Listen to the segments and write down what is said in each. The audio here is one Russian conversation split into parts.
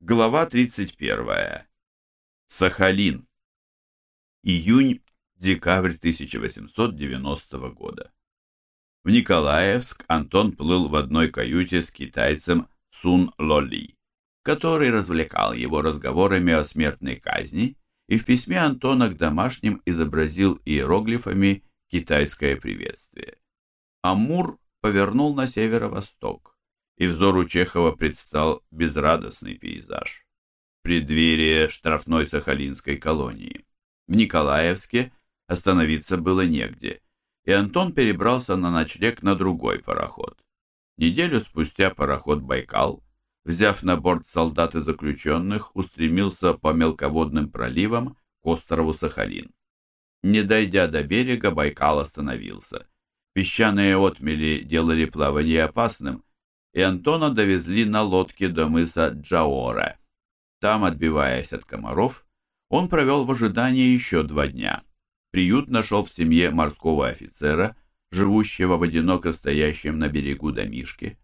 Глава 31. Сахалин. Июнь-декабрь 1890 года. В Николаевск Антон плыл в одной каюте с китайцем Сун Лоли, который развлекал его разговорами о смертной казни и в письме Антона к домашним изобразил иероглифами китайское приветствие. Амур повернул на северо-восток и взору Чехова предстал безрадостный пейзаж. Преддверие штрафной сахалинской колонии. В Николаевске остановиться было негде, и Антон перебрался на ночлег на другой пароход. Неделю спустя пароход «Байкал», взяв на борт солдат и заключенных, устремился по мелководным проливам к острову Сахалин. Не дойдя до берега, Байкал остановился. Песчаные отмели делали плавание опасным, и Антона довезли на лодке до мыса Джаоре. Там, отбиваясь от комаров, он провел в ожидании еще два дня. Приют нашел в семье морского офицера, живущего в одиноко стоящем на берегу домишке.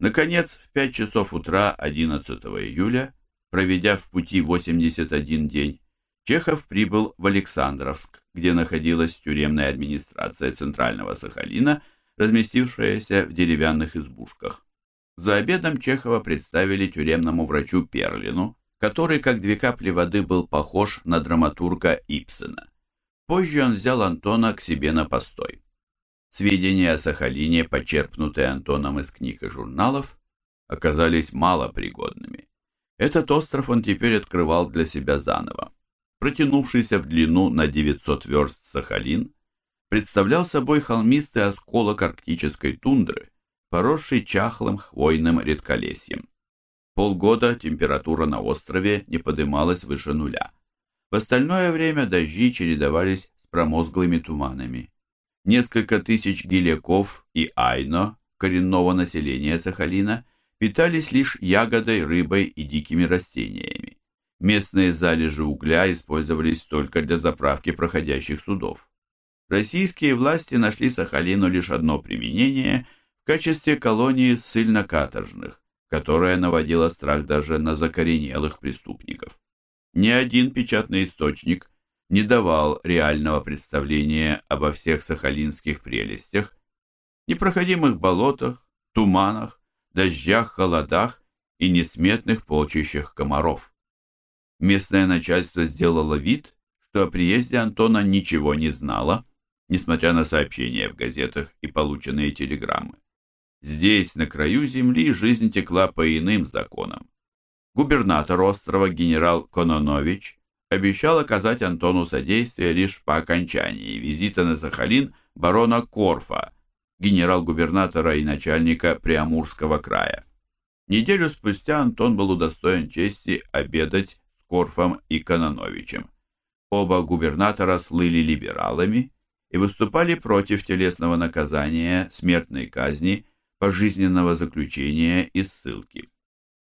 Наконец, в пять часов утра 11 июля, проведя в пути 81 день, Чехов прибыл в Александровск, где находилась тюремная администрация Центрального Сахалина, разместившаяся в деревянных избушках. За обедом Чехова представили тюремному врачу Перлину, который, как две капли воды, был похож на драматурга Ипсена. Позже он взял Антона к себе на постой. Сведения о Сахалине, почерпнутые Антоном из книг и журналов, оказались малопригодными. Этот остров он теперь открывал для себя заново. Протянувшийся в длину на 900 верст Сахалин представлял собой холмистый осколок арктической тундры, поросший чахлым хвойным редколесьем. Полгода температура на острове не подымалась выше нуля. В остальное время дожди чередовались с промозглыми туманами. Несколько тысяч геляков и айно, коренного населения Сахалина, питались лишь ягодой, рыбой и дикими растениями. Местные залежи угля использовались только для заправки проходящих судов. Российские власти нашли Сахалину лишь одно применение – в качестве колонии ссыльно-каторжных, которая наводила страх даже на закоренелых преступников. Ни один печатный источник не давал реального представления обо всех сахалинских прелестях, непроходимых болотах, туманах, дождях, холодах и несметных полчищах комаров. Местное начальство сделало вид, что о приезде Антона ничего не знало, несмотря на сообщения в газетах и полученные телеграммы. Здесь, на краю земли, жизнь текла по иным законам. Губернатор острова генерал Кононович обещал оказать Антону содействие лишь по окончании визита на Сахалин барона Корфа, генерал-губернатора и начальника Приамурского края. Неделю спустя Антон был удостоен чести обедать с Корфом и Кононовичем. Оба губернатора слыли либералами и выступали против телесного наказания, смертной казни пожизненного заключения и ссылки.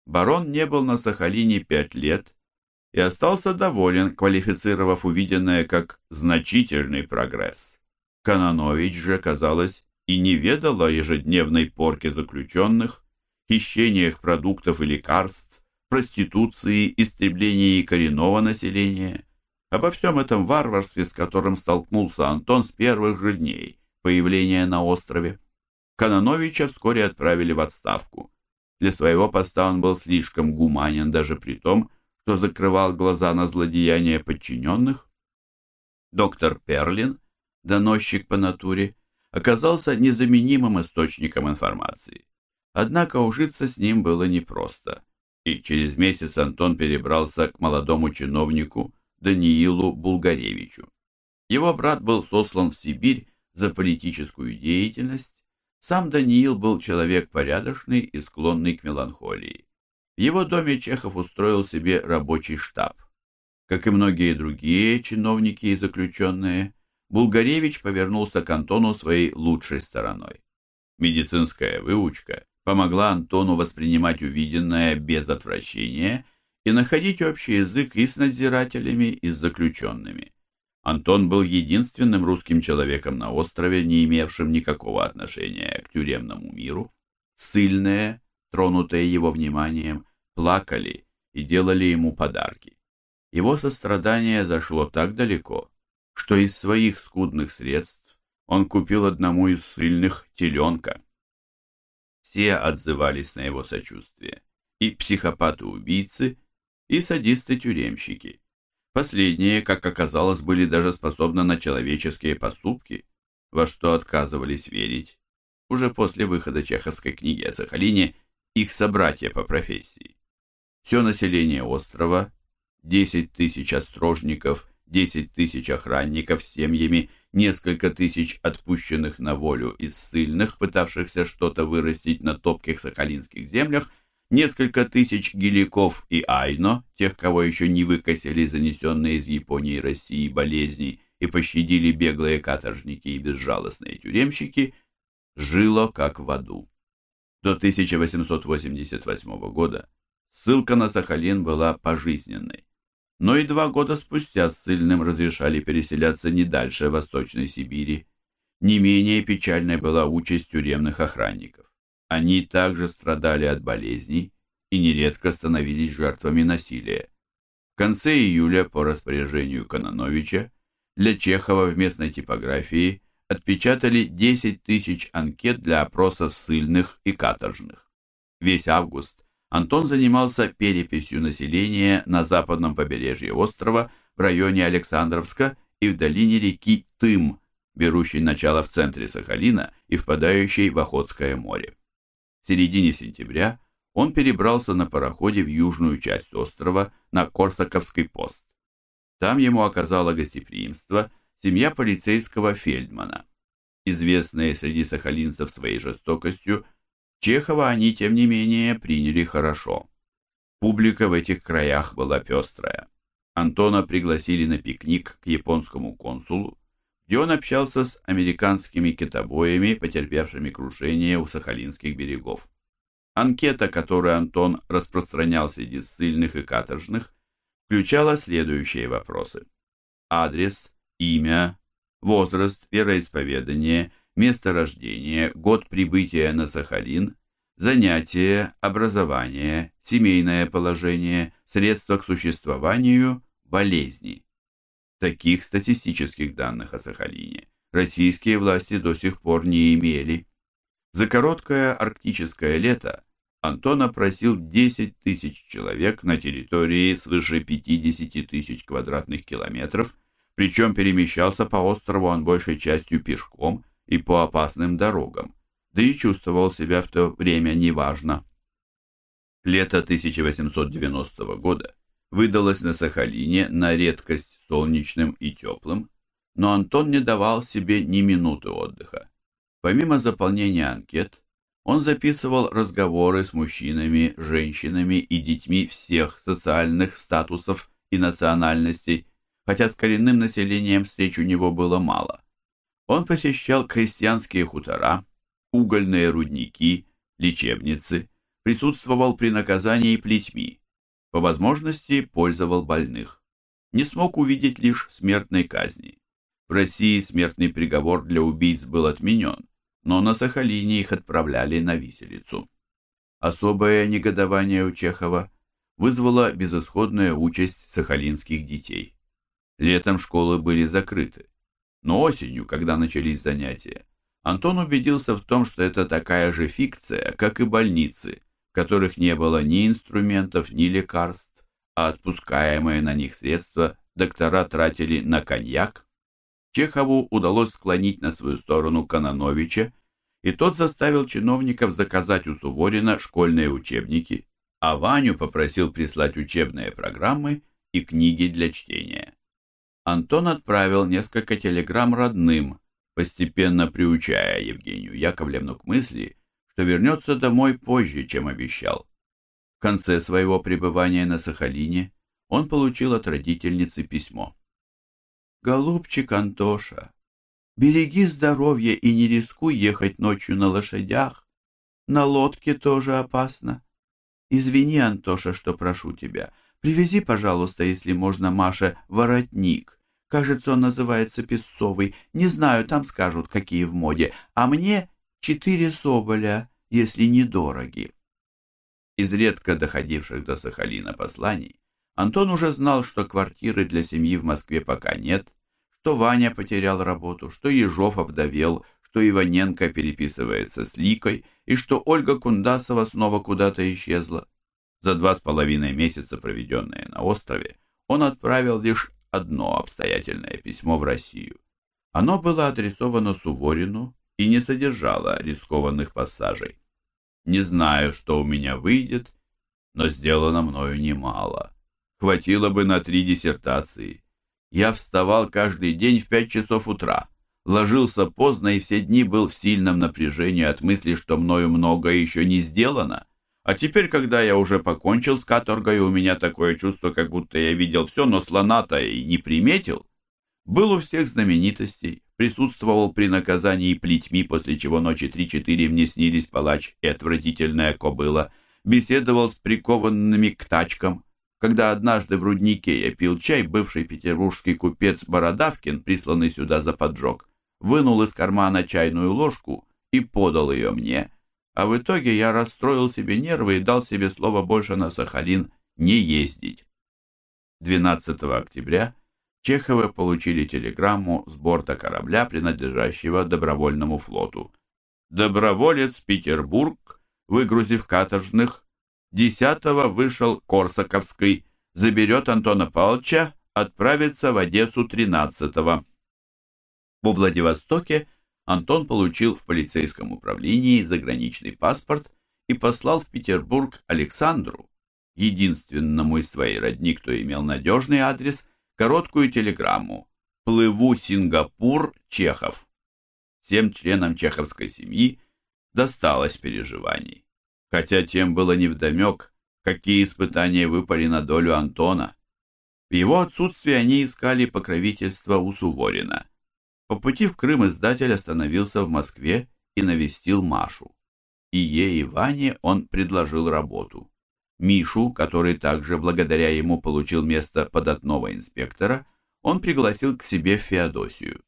Барон не был на Сахалине пять лет и остался доволен, квалифицировав увиденное как значительный прогресс. Кананович же, казалось, и не ведал о ежедневной порке заключенных, хищениях продуктов и лекарств, проституции, истреблении коренного населения. Обо всем этом варварстве, с которым столкнулся Антон с первых же дней появления на острове. Канановича вскоре отправили в отставку. Для своего поста он был слишком гуманен даже при том, что закрывал глаза на злодеяния подчиненных. Доктор Перлин, доносчик по натуре, оказался незаменимым источником информации. Однако ужиться с ним было непросто, и через месяц Антон перебрался к молодому чиновнику Даниилу Булгаревичу. Его брат был сослан в Сибирь за политическую деятельность, сам Даниил был человек порядочный и склонный к меланхолии. В его доме Чехов устроил себе рабочий штаб. Как и многие другие чиновники и заключенные, Булгаревич повернулся к Антону своей лучшей стороной. Медицинская выучка помогла Антону воспринимать увиденное без отвращения и находить общий язык и с надзирателями, и с заключенными. Антон был единственным русским человеком на острове, не имевшим никакого отношения к тюремному миру. Сильные, тронутые его вниманием, плакали и делали ему подарки. Его сострадание зашло так далеко, что из своих скудных средств он купил одному из сильных теленка. Все отзывались на его сочувствие, и психопаты-убийцы, и садисты-тюремщики. Последние, как оказалось, были даже способны на человеческие поступки, во что отказывались верить. Уже после выхода чеховской книги о Сахалине их собратья по профессии. Все население острова, 10 тысяч острожников, 10 тысяч охранников с семьями, несколько тысяч отпущенных на волю из ссыльных, пытавшихся что-то вырастить на топких сахалинских землях, несколько тысяч геликов и айно, тех, кого еще не выкосили занесенные из Японии и России болезни и пощадили беглые каторжники и безжалостные тюремщики, жило как в аду. До 1888 года ссылка на Сахалин была пожизненной, но и два года спустя ссыльным разрешали переселяться не дальше Восточной Сибири. Не менее печальной была участь тюремных охранников. Они также страдали от болезней и нередко становились жертвами насилия. В конце июля по распоряжению Кононовича для Чехова в местной типографии отпечатали 10 тысяч анкет для опроса ссыльных и каторжных. Весь август Антон занимался переписью населения на западном побережье острова в районе Александровска и в долине реки Тым, берущей начало в центре Сахалина и впадающей в Охотское море. В середине сентября он перебрался на пароходе в южную часть острова на Корсаковский пост. Там ему оказало гостеприимство семья полицейского Фельдмана. Известные среди сахалинцев своей жестокостью, Чехова они, тем не менее, приняли хорошо. Публика в этих краях была пестрая. Антона пригласили на пикник к японскому консулу, где он общался с американскими китобоями, потерпевшими крушение у сахалинских берегов. Анкета, которую Антон распространял среди ссыльных и каторжных, включала следующие вопросы. Адрес, имя, возраст, вероисповедание, место рождения, год прибытия на Сахалин, занятия, образование, семейное положение, средства к существованию, болезни. Таких статистических данных о Сахалине российские власти до сих пор не имели. За короткое арктическое лето Антон опросил 10 тысяч человек на территории свыше 50 тысяч квадратных километров, причем перемещался по острову он большей частью пешком и по опасным дорогам, да и чувствовал себя в то время неважно. Лето 1890 года выдалось на Сахалине на редкость солнечным и теплым, но Антон не давал себе ни минуты отдыха. Помимо заполнения анкет, он записывал разговоры с мужчинами, женщинами и детьми всех социальных статусов и национальностей, хотя с коренным населением встреч у него было мало. Он посещал крестьянские хутора, угольные рудники, лечебницы, присутствовал при наказании плетьми, по возможности пользовал больных. Не смог увидеть лишь смертной казни. В России смертный приговор для убийц был отменен, но на Сахалине их отправляли на виселицу. Особое негодование у Чехова вызвала безысходная участь сахалинских детей. Летом школы были закрыты, но осенью, когда начались занятия, Антон убедился в том, что это такая же фикция, как и больницы, которых не было ни инструментов, ни лекарств, а отпускаемые на них средства доктора тратили на коньяк, Чехову удалось склонить на свою сторону Кононовича, и тот заставил чиновников заказать у Суворина школьные учебники, а Ваню попросил прислать учебные программы и книги для чтения. Антон отправил несколько телеграмм родным, постепенно приучая Евгению Яковлевну к мысли, что вернется домой позже, чем обещал. В конце своего пребывания на Сахалине он получил от родительницы письмо. Голубчик Антоша, береги здоровье и не рискуй ехать ночью на лошадях. На лодке тоже опасно. Извини, Антоша, что прошу тебя. Привези, пожалуйста, если можно, Маше, воротник. Кажется, он называется песцовый. Не знаю, там скажут, какие в моде. А мне четыре соболя, если недороги. из редко доходивших до Сахалина посланий, Антон уже знал, что квартиры для семьи в Москве пока нет, что Ваня потерял работу, что Ежов овдовел, что Иваненко переписывается с Ликой и что Ольга Кундасова снова куда-то исчезла. За два с половиной месяца, проведенные на острове, он отправил лишь одно обстоятельное письмо в Россию. Оно было адресовано Суворину и не содержало рискованных пассажей. Не знаю, что у меня выйдет, но сделано мною немало. Хватило бы на три диссертации. Я вставал каждый день в пять часов утра, ложился поздно и все дни был в сильном напряжении от мысли, что мною многое еще не сделано. А теперь, когда я уже покончил с каторгой, у меня такое чувство, как будто я видел все, но слона-то и не приметил. Был у всех знаменитостей, присутствовал при наказании плетьми, после чего ночи три-четыре мне снились палач и отвратительная кобыла, беседовал с прикованными к тачкам. Когда однажды в руднике я пил чай, бывший петербургский купец Бородавкин, присланный сюда за поджог, вынул из кармана чайную ложку и подал ее мне, а в итоге я расстроил себе нервы и дал себе слово больше на Сахалин не ездить. 12 октября Чеховы получили телеграмму с борта корабля, принадлежащего добровольному флоту. Доброволец Петербург, выгрузив каторжных, 10-го вышел Корсаковский, заберет Антона Павловича, отправится в Одессу 13-го. Во Владивостоке Антон получил в полицейском управлении заграничный паспорт и послал в Петербург Александру, единственному из своей родни, кто имел надежный адрес, короткую телеграмму «Плыву Сингапур, Чехов». Всем членам чеховской семьи досталось переживаний, хотя тем было невдомек, какие испытания выпали на долю Антона. В его отсутствие они искали покровительства у Суворина. По пути в Крым издатель остановился в Москве и навестил Машу. И ей, и Ване он предложил работу. Мишу, который также благодаря ему получил место податного инспектора, он пригласил к себе Феодосию.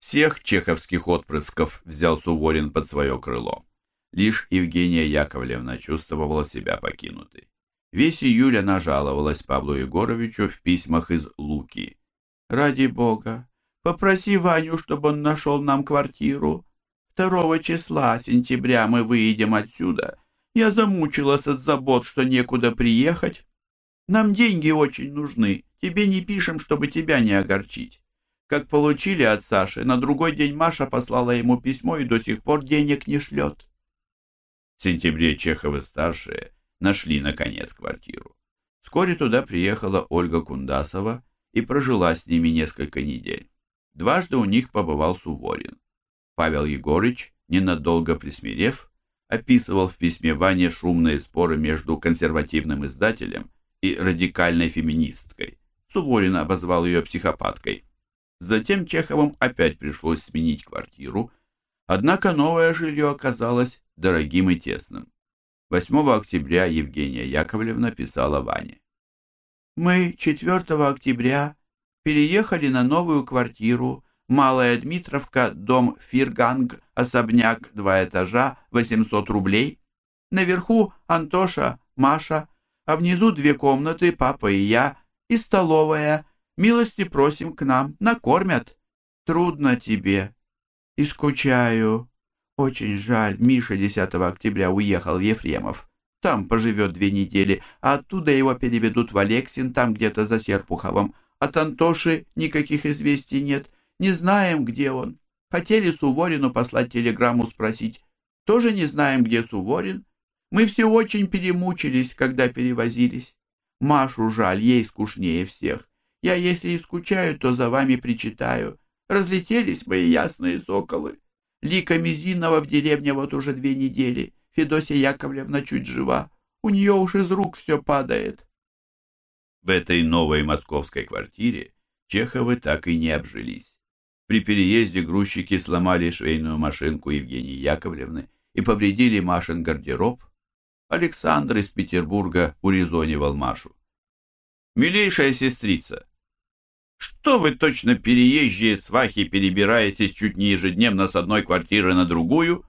Всех чеховских отпрысков взял Суворин под свое крыло. Лишь Евгения Яковлевна чувствовала себя покинутой. Весь июль она жаловалась Павлу Егоровичу в письмах из Луки. «Ради Бога, попроси Ваню, чтобы он нашел нам квартиру. Второго числа сентября мы выедем отсюда» Я замучилась от забот, что некуда приехать. Нам деньги очень нужны. Тебе не пишем, чтобы тебя не огорчить. Как получили от Саши, на другой день Маша послала ему письмо и до сих пор денег не шлет. В сентябре Чеховы-старшие нашли, наконец, квартиру. Вскоре туда приехала Ольга Кундасова и прожила с ними несколько недель. Дважды у них побывал Суворин. Павел Егорыч, ненадолго присмирев, описывал в письме Ване шумные споры между консервативным издателем и радикальной феминисткой. Суворин обозвал ее психопаткой. Затем Чеховым опять пришлось сменить квартиру, однако новое жилье оказалось дорогим и тесным. 8 октября Евгения Яковлевна писала Ване. «Мы 4 октября переехали на новую квартиру Малая Дмитровка, дом Фирганг, особняк, два этажа, 800 рублей. Наверху Антоша, Маша, а внизу две комнаты, папа и я, и столовая. Милости просим к нам, накормят. Трудно тебе. И скучаю. Очень жаль, Миша 10 октября уехал в Ефремов. Там поживет две недели, а оттуда его переведут в Алексин, там где-то за Серпуховым. От Антоши никаких известий нет. Не знаем, где он. Хотели Суворину послать телеграмму спросить. Тоже не знаем, где Суворин. Мы все очень перемучились, когда перевозились. Машу жаль, ей скучнее всех. Я, если и скучаю, то за вами причитаю. Разлетелись мои ясные соколы. Лика Мизинова в деревне вот уже две недели. Федосия Яковлевна чуть жива. У нее уж из рук все падает. В этой новой московской квартире Чеховы так и не обжились. При переезде грузчики сломали швейную машинку Евгении Яковлевны и повредили Машин гардероб. Александр из Петербурга урезонивал Машу. «Милейшая сестрица, что вы точно переезжие свахи перебираетесь чуть не ежедневно с одной квартиры на другую?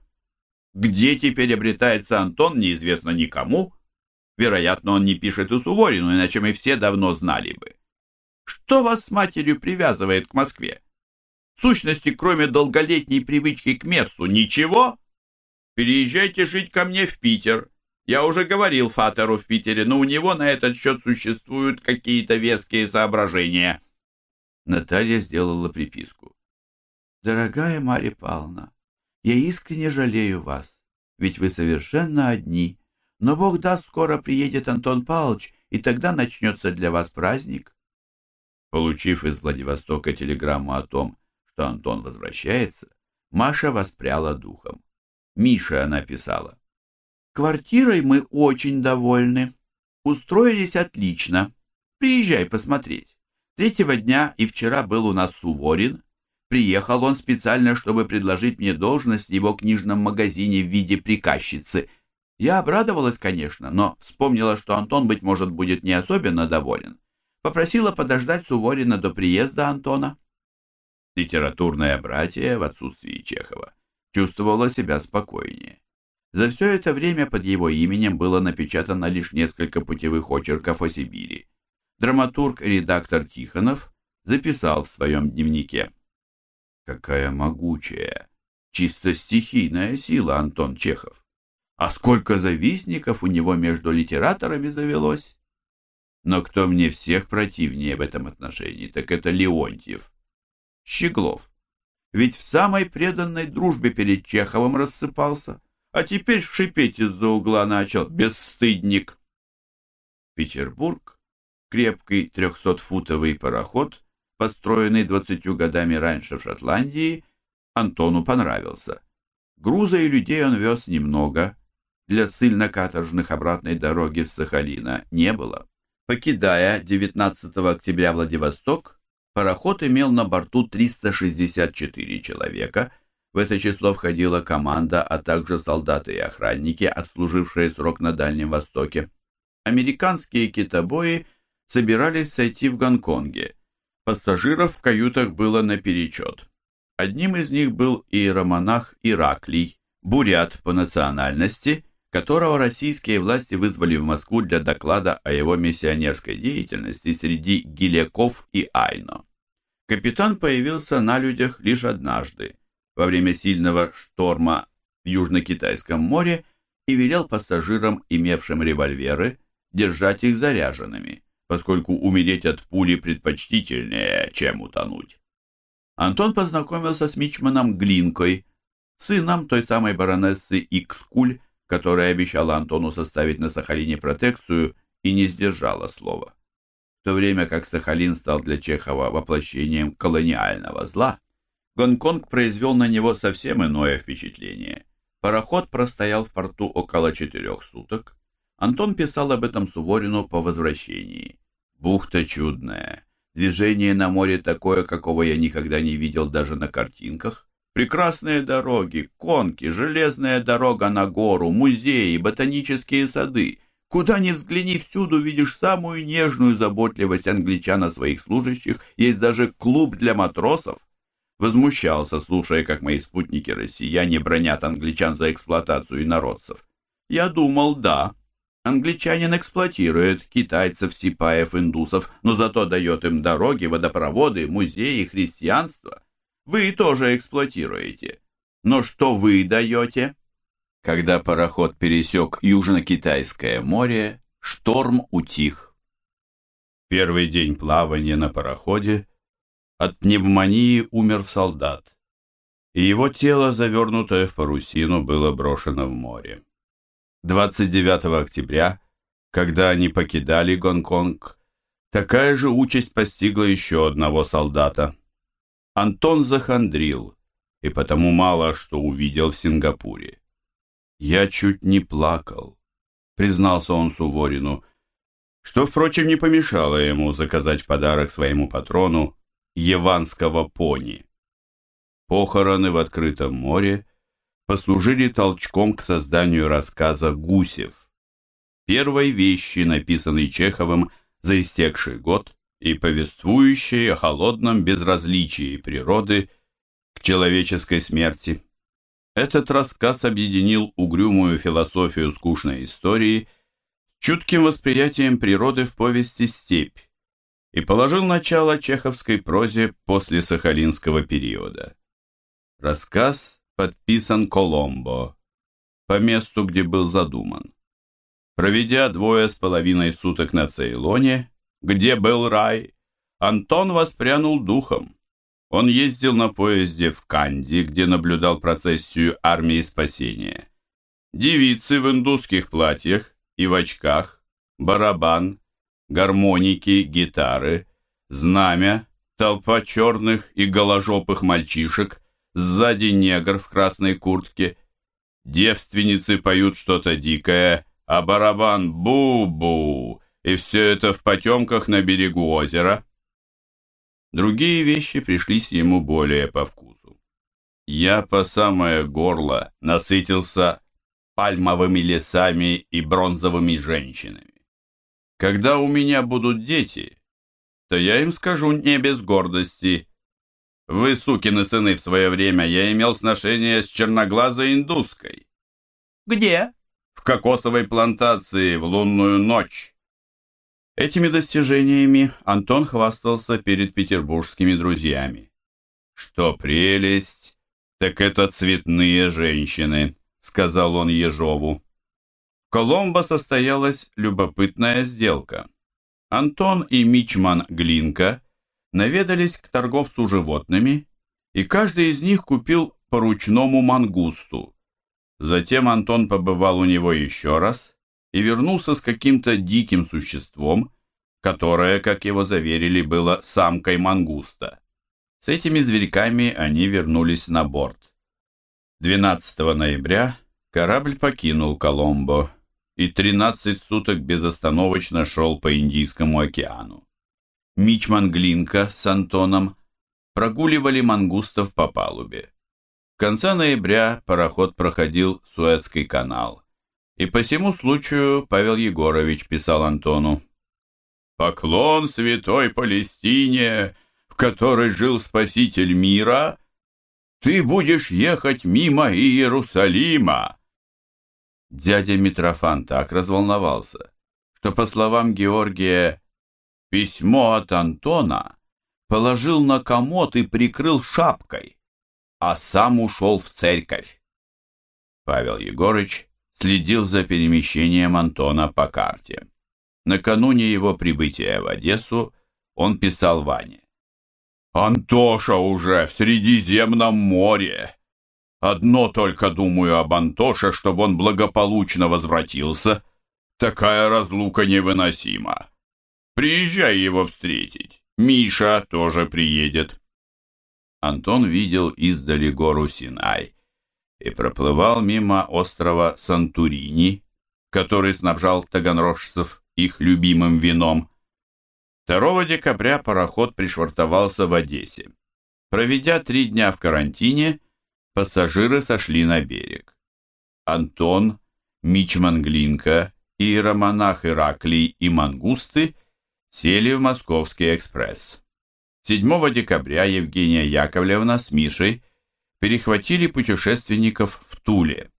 Где теперь обретается Антон, неизвестно никому. Вероятно, он не пишет и Суворину, иначе мы все давно знали бы. Что вас с матерью привязывает к Москве? В сущности, кроме долголетней привычки к месту, ничего? Переезжайте жить ко мне в Питер. Я уже говорил Фатеру в Питере, но у него на этот счет существуют какие-то веские соображения. Наталья сделала приписку. Дорогая Марья Павловна, я искренне жалею вас, ведь вы совершенно одни. Но Бог даст, скоро приедет Антон Павлович, и тогда начнется для вас праздник. Получив из Владивостока телеграмму о том, что Антон возвращается, Маша воспряла духом. Миша она писала. Квартирой мы очень довольны. Устроились отлично. Приезжай посмотреть. Третьего дня и вчера был у нас Суворин. Приехал он специально, чтобы предложить мне должность в его книжном магазине в виде приказчицы. Я обрадовалась, конечно, но вспомнила, что Антон, быть может, будет не особенно доволен. Попросила подождать Суворина до приезда Антона. Литературное братье в отсутствии Чехова чувствовало себя спокойнее. За все это время под его именем было напечатано лишь несколько путевых очерков о Сибири. Драматург и редактор Тихонов записал в своем дневнике. Какая могучая, чисто стихийная сила Антон Чехов. А сколько завистников у него между литераторами завелось. Но кто мне всех противнее в этом отношении, так это Леонтьев. Щеглов. Ведь в самой преданной дружбе перед Чеховым рассыпался а теперь шипеть из-за угла начал, бесстыдник. Петербург, крепкий трехсотфутовый пароход, построенный двадцатью годами раньше в Шотландии, Антону понравился. Груза и людей он вез немного, для ссыльно-каторжных обратной дороги с Сахалина не было. Покидая 19 октября Владивосток, пароход имел на борту 364 человека – в это число входила команда, а также солдаты и охранники, отслужившие срок на Дальнем Востоке. Американские китобои собирались сойти в Гонконге. Пассажиров в каютах было наперечет. Одним из них был иеромонах Ираклий, бурят по национальности, которого российские власти вызвали в Москву для доклада о его миссионерской деятельности среди гиляков и айно. Капитан появился на людях лишь однажды, во время сильного шторма в Южно-Китайском море и велел пассажирам, имевшим револьверы, держать их заряженными, поскольку умереть от пули предпочтительнее, чем утонуть. Антон познакомился с мичманом Глинкой, сыном той самой баронессы Икскуль, которая обещала Антону составить на Сахалине протекцию и не сдержала слова. То время как Сахалин стал для Чехова воплощением колониального зла, Гонконг произвел на него совсем иное впечатление. Пароход простоял в порту около четырех суток. Антон писал об этом Суворину по возвращении. Бухта чудная. Движение на море такое, какого я никогда не видел даже на картинках. Прекрасные дороги, конки, железная дорога на гору, музеи, ботанические сады. Куда ни взгляни, всюду видишь самую нежную заботливость англичан о своих служащих. Есть даже клуб для матросов возмущался, слушая, как мои спутники-россияне бронят англичан за эксплуатацию инородцев. Я думал, да, англичанин эксплуатирует китайцев, сипаев, индусов, но зато дает им дороги, водопроводы, музеи, христианство. Вы тоже эксплуатируете. Но что вы даете? Когда пароход пересек Южно-Китайское море, шторм утих. Первый день плавания на пароходе от пневмонии умер солдат, и его тело, завернутое в парусину, было брошено в море. 29 октября, когда они покидали Гонконг, такая же участь постигла еще одного солдата. Антон захандрил, и потому мало что увидел в Сингапуре. «Я чуть не плакал», — признался он Суворину, что, впрочем, не помешало ему заказать подарок своему патрону яванского пони. Похороны в открытом море послужили толчком к созданию рассказа «Гусев», первой вещи, написанной Чеховым за истекший год и повествующей о холодном безразличии природы к человеческой смерти. Этот рассказ объединил угрюмую философию скучной истории чутким восприятием природы в повести «Степь» и положил начало чеховской прозе после сахалинского периода. Рассказ подписан Коломбо по месту, где был задуман. Проведя двое с половиной суток на Цейлоне, где был рай, Антон воспрянул духом. Он ездил на поезде в Канди, где наблюдал процессию армии спасения. Девицы в индусских платьях и в очках, барабан, гармоники, гитары, знамя, толпа черных и голожопых мальчишек, сзади негр в красной куртке. Девственницы поют что-то дикое, а барабан бу-бу, и все это в потемках на берегу озера. Другие вещи пришлись ему более по вкусу. Я по самое горло насытился пальмовыми лесами и бронзовыми женщинами. Когда у меня будут дети, то я им скажу не без гордости. Вы, сукины сыны, в свое время я имел сношение с черноглазой индуской. Где? В кокосовой плантации в лунную ночь. Этими достижениями Антон хвастался перед петербургскими друзьями. Что прелесть, так это цветные женщины, сказал он Ежову. В Коломбо состоялась любопытная сделка. Антон и Мичман Глинка наведались к торговцу животными, и каждый из них купил по ручному мангусту. Затем Антон побывал у него еще раз и вернулся с каким-то диким существом, которое, как его заверили, было самкой мангуста. С этими зверьками они вернулись на борт. 12 ноября корабль покинул Коломбо и 13 суток безостановочно шел по Индийскому океану. Мичман Глинка с Антоном прогуливали мангустов по палубе. В конце ноября пароход проходил Суэцкий канал, и по всему случаю Павел Егорович писал Антону «Поклон святой Палестине, в которой жил Спаситель мира, ты будешь ехать мимо Иерусалима». Дядя Митрофан так разволновался, что, по словам Георгия, письмо от Антона положил на комод и прикрыл шапкой а сам ушел в церковь. Павел Егорыч следил за перемещением Антона по карте. Накануне его прибытия в Одессу он писал Ване. «Антоша уже в Средиземном море. Одно только думаю об Антоше, чтобы он благополучно возвратился. Такая разлука невыносима. Приезжай его встретить. Миша тоже приедет». Антон видел издали гору Синай и проплывал мимо острова Сантурини, который снабжал таганрожцев их любимым вином. 2 декабря пароход пришвартовался в Одессе. Проведя три дня в карантине, пассажиры сошли на берег. Антон, Мичман Глинка, иеромонах Ираклий и мангусты сели в Московский экспресс. 7 декабря Евгения Яковлевна с Мишей перехватили путешественников в Туле.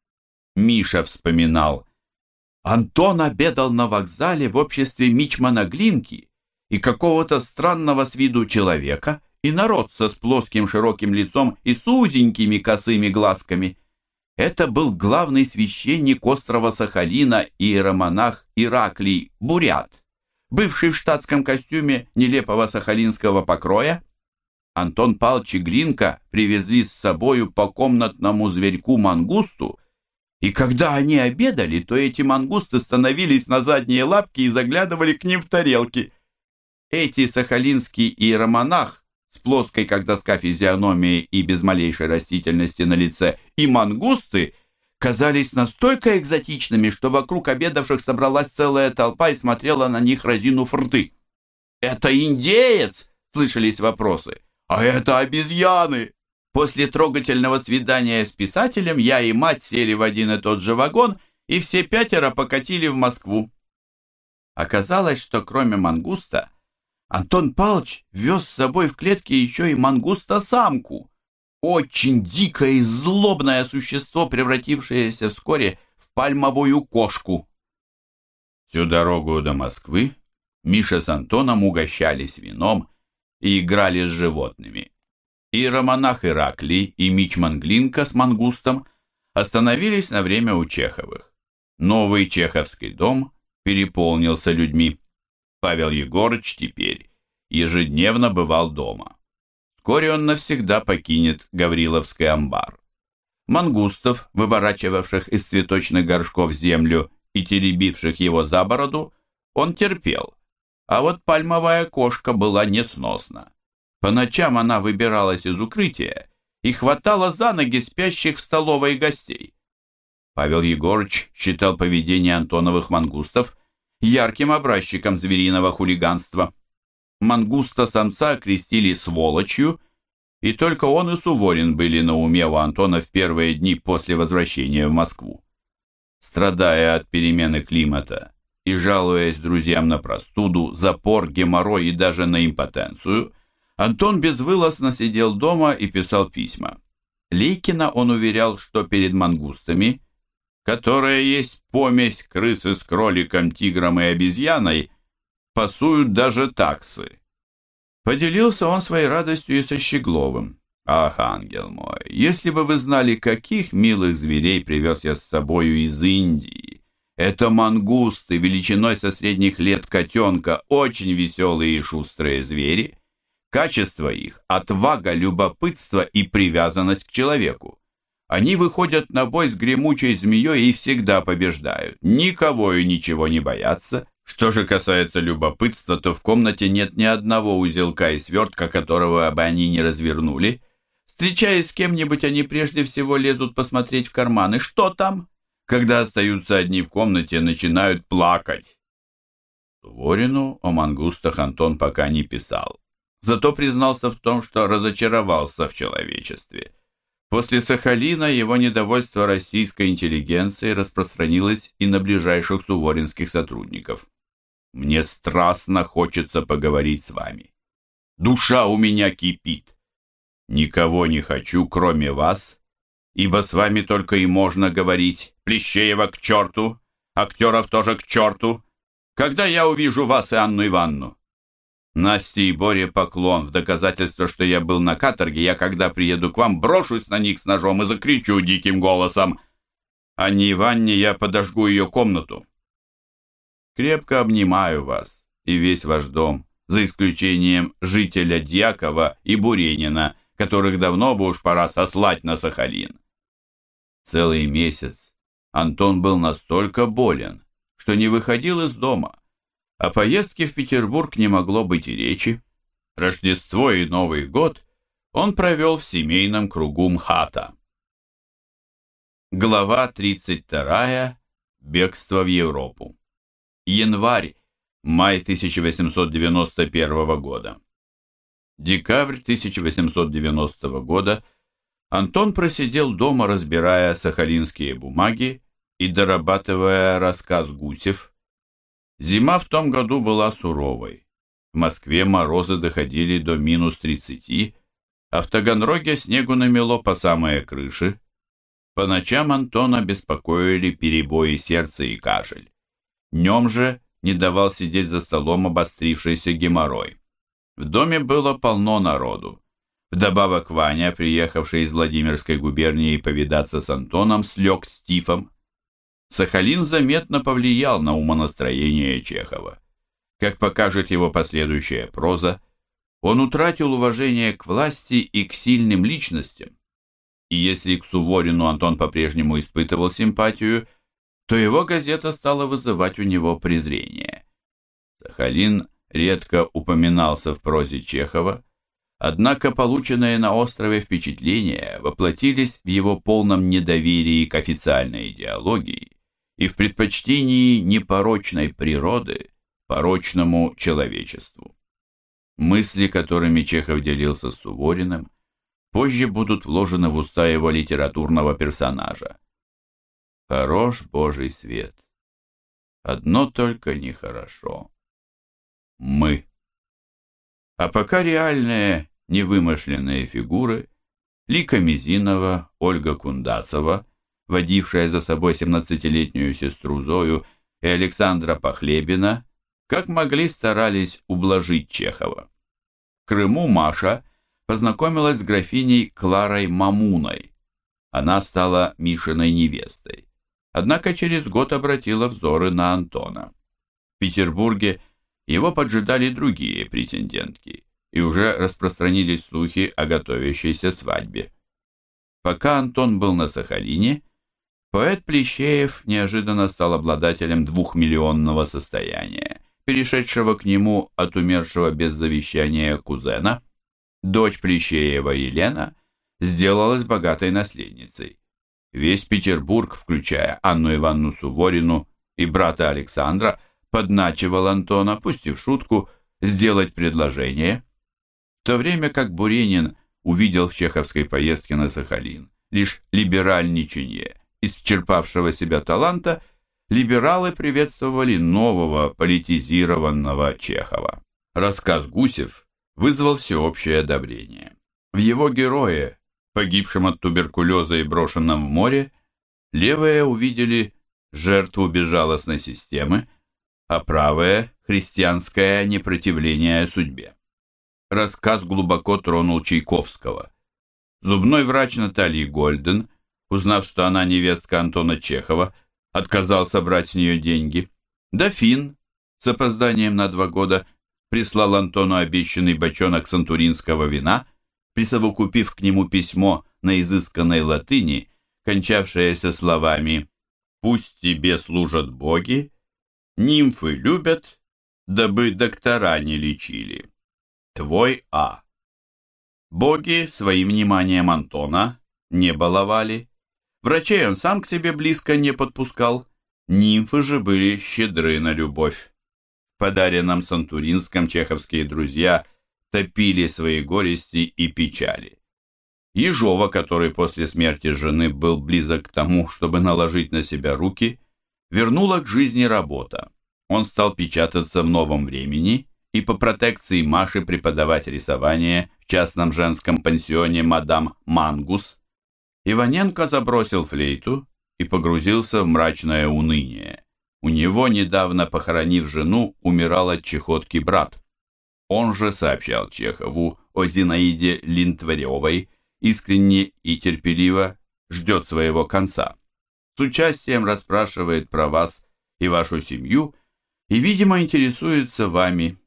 Миша вспоминал, «Антон обедал на вокзале в обществе Мичмана Глинки и какого-то странного с виду человека и народца с плоским широким лицом и с узенькими косыми глазками. Это был главный священник острова Сахалина и иеромонах Ираклий Бурят бывший в штатском костюме нелепого сахалинского покроя, Антон Палч Глинка привезли с собою по комнатному зверьку мангусту, и когда они обедали, то эти мангусты становились на задние лапки и заглядывали к ним в тарелки. Эти сахалинский иеромонах с плоской, как доска, физиономией и без малейшей растительности на лице, и мангусты казались настолько экзотичными, что вокруг обедавших собралась целая толпа и смотрела на них разинув рты. «Это индеец!» — слышались вопросы. «А это обезьяны!» После трогательного свидания с писателем я и мать сели в один и тот же вагон, и все пятеро покатили в Москву. Оказалось, что кроме мангуста, Антон Палч вез с собой в клетке еще и мангуста-самку, очень дикое и злобное существо, превратившееся вскоре в пальмовую кошку. Всю дорогу до Москвы Миша с Антоном угощались вином и играли с животными. И романах Ираклий, и Мичман Глинка с мангустом остановились на время у Чеховых. Новый чеховский дом переполнился людьми. Павел Егорыч теперь ежедневно бывал дома. Вскоре он навсегда покинет Гавриловский амбар. Мангустов, выворачивавших из цветочных горшков землю и теребивших его за бороду, он терпел, а вот пальмовая кошка была несносна. По ночам она выбиралась из укрытия и хватала за ноги спящих в столовой гостей. Павел Егорыч считал поведение Антоновых мангустов ярким образчиком звериного хулиганства. Мангуста-самца окрестили сволочью, и только он и Суворин были на уме у Антона в первые дни после возвращения в Москву. Страдая от перемены климата и жалуясь друзьям на простуду, запор, геморрой и даже на импотенцию, Антон безвылазно сидел дома и писал письма. Лейкина он уверял, что перед мангустами, которая есть помесь крысы с кроликом, тигром и обезьяной, пасуют даже таксы. Поделился он своей радостью и со Щегловым. Ах, ангел мой, если бы вы знали, каких милых зверей привез я с собою из Индии. Это мангусты, величиной со средних лет котенка, очень веселые и шустрые звери. Качество их – отвага, любопытство и привязанность к человеку. Они выходят на бой с гремучей змеей и всегда побеждают. Никого и ничего не боятся. Что же касается любопытства, то в комнате нет ни одного узелка и свертка, которого бы они не развернули – Встречаясь с кем-нибудь, они прежде всего лезут посмотреть в карманы. Что там? Когда остаются одни в комнате, начинают плакать. Суворину о мангустах Антон пока не писал. Зато признался в том, что разочаровался в человечестве. После Сахалина его недовольство российской интеллигенции распространилось и на ближайших суворинских сотрудников. «Мне страстно хочется поговорить с вами. Душа у меня кипит. Никого не хочу, кроме вас, ибо с вами только и можно говорить. Плещеева к черту, актеров тоже к черту. Когда я увижу вас и Анну Ивановну? Насте и Боре поклон в доказательство, что я был на каторге, я, когда приеду к вам, брошусь на них с ножом и закричу диким голосом. Анне Ивановне я подожгу ее комнату. Крепко обнимаю вас и весь ваш дом, за исключением жителя Дьякова и Буренина, которых давно бы уж пора сослать на Сахалин. Целый месяц Антон был настолько болен, что не выходил из дома. О поездке в Петербург не могло быть и речи. Рождество и Новый год он провел в семейном кругу МХАТа. Глава 32. Бегство в Европу. Январь, май 1891 года. Декабрь 1890 года Антон просидел дома, разбирая сахалинские бумаги и дорабатывая рассказ Гусев. Зима в том году была суровой. В Москве морозы доходили до минус 30, а в Таганроге снегу намело по самые крыши. По ночам Антона беспокоили перебои сердца и кашель. Днем же не давал сидеть за столом обострившийся геморрой. В доме было полно народу. Вдобавок Ваня, приехавший из Владимирской губернии повидаться с Антоном, слег с тифом. Сахалин заметно повлиял на умонастроение Чехова. Как покажет его последующая проза, он утратил уважение к власти и к сильным личностям. И если к Суворину Антон по-прежнему испытывал симпатию, то его газета стала вызывать у него презрение. Сахалин редко упоминался в прозе Чехова, однако полученные на острове впечатления воплотились в его полном недоверии к официальной идеологии и в предпочтении непорочной природы порочному человечеству. Мысли, которыми Чехов делился с Сувориным, позже будут вложены в уста его литературного персонажа. Хорош Божий свет. Одно только нехорошо мы. А пока реальные, невымышленные фигуры Лика Мизинова, Ольга Кундацова, водившая за собой 17-летнюю сестру Зою, и Александра Похлебина как могли старались ублажить Чехова. В Крыму Маша познакомилась с графиней Кларой Мамуной. Она стала Мишиной невестой. Однако через год обратила взоры на Антона. В Петербурге его поджидали другие претендентки, и уже распространились слухи о готовящейся свадьбе. Пока Антон был на Сахалине, поэт Плещеев неожиданно стал обладателем двухмиллионного состояния, перешедшего к нему от умершего без завещания кузена. Дочь Плещеева Елена сделалась богатой наследницей. Весь Петербург, включая Анну Ивановну Суворину и брата Александра, подначивал Антона, пустив шутку, сделать предложение. В то время как Буренин увидел в чеховской поездке на Сахалин лишь либеральничание исчерпавшего себя таланта, либералы приветствовали нового политизированного Чехова. Рассказ Гусев вызвал всеобщее одобрение. В его герое погибшем от туберкулеза и брошенном в море, левые увидели жертву безжалостной системы, а правые – христианское непротивление судьбе. Рассказ глубоко тронул Чайковского. Зубной врач Натальи Гольден, узнав, что она невестка Антона Чехова, отказался брать с нее деньги. Дофин, с опозданием на два года, прислал Антону обещанный бочонок сантуринского вина – присовокупив к нему письмо на изысканной латыни, кончавшееся словами «Пусть тебе служат боги, нимфы любят, дабы доктора не лечили. Твой А». Боги своим вниманием Антона не баловали, врачей он сам к себе близко не подпускал, нимфы же были щедры на любовь. В подаренном Сантуринском чеховские друзья – топили свои горести и печали. Ежова, который после смерти жены был близок к тому, чтобы наложить на себя руки, вернула к жизни работа. Он стал печататься в новом времени и по протекции Маши преподавать рисование в частном женском пансионе мадам Мангус. Иваненко забросил флейту и погрузился в мрачное уныние. У него, недавно похоронив жену, умирал от чехотки брат. Он же сообщал Чехову о Зинаиде Линтваревой, искренне и терпеливо ждет своего конца. С участием расспрашивает про вас и вашу семью и, видимо, интересуется вами.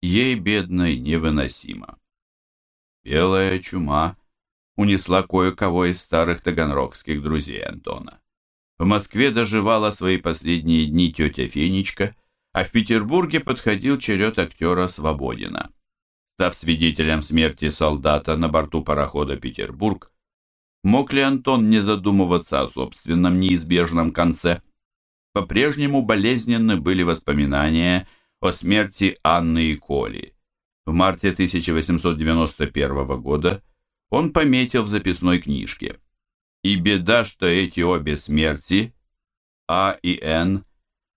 Ей, бедной, невыносимо. Белая чума унесла кое-кого из старых таганрогских друзей Антона. В Москве доживала свои последние дни тетя Фенечка – а в Петербурге подходил черед актера Свободина. Став свидетелем смерти солдата на борту парохода «Петербург», мог ли Антон не задумываться о собственном неизбежном конце? По-прежнему болезненны были воспоминания о смерти Анны и Коли. В марте 1891 года он пометил в записной книжке «И беда, что эти обе смерти, А и Н,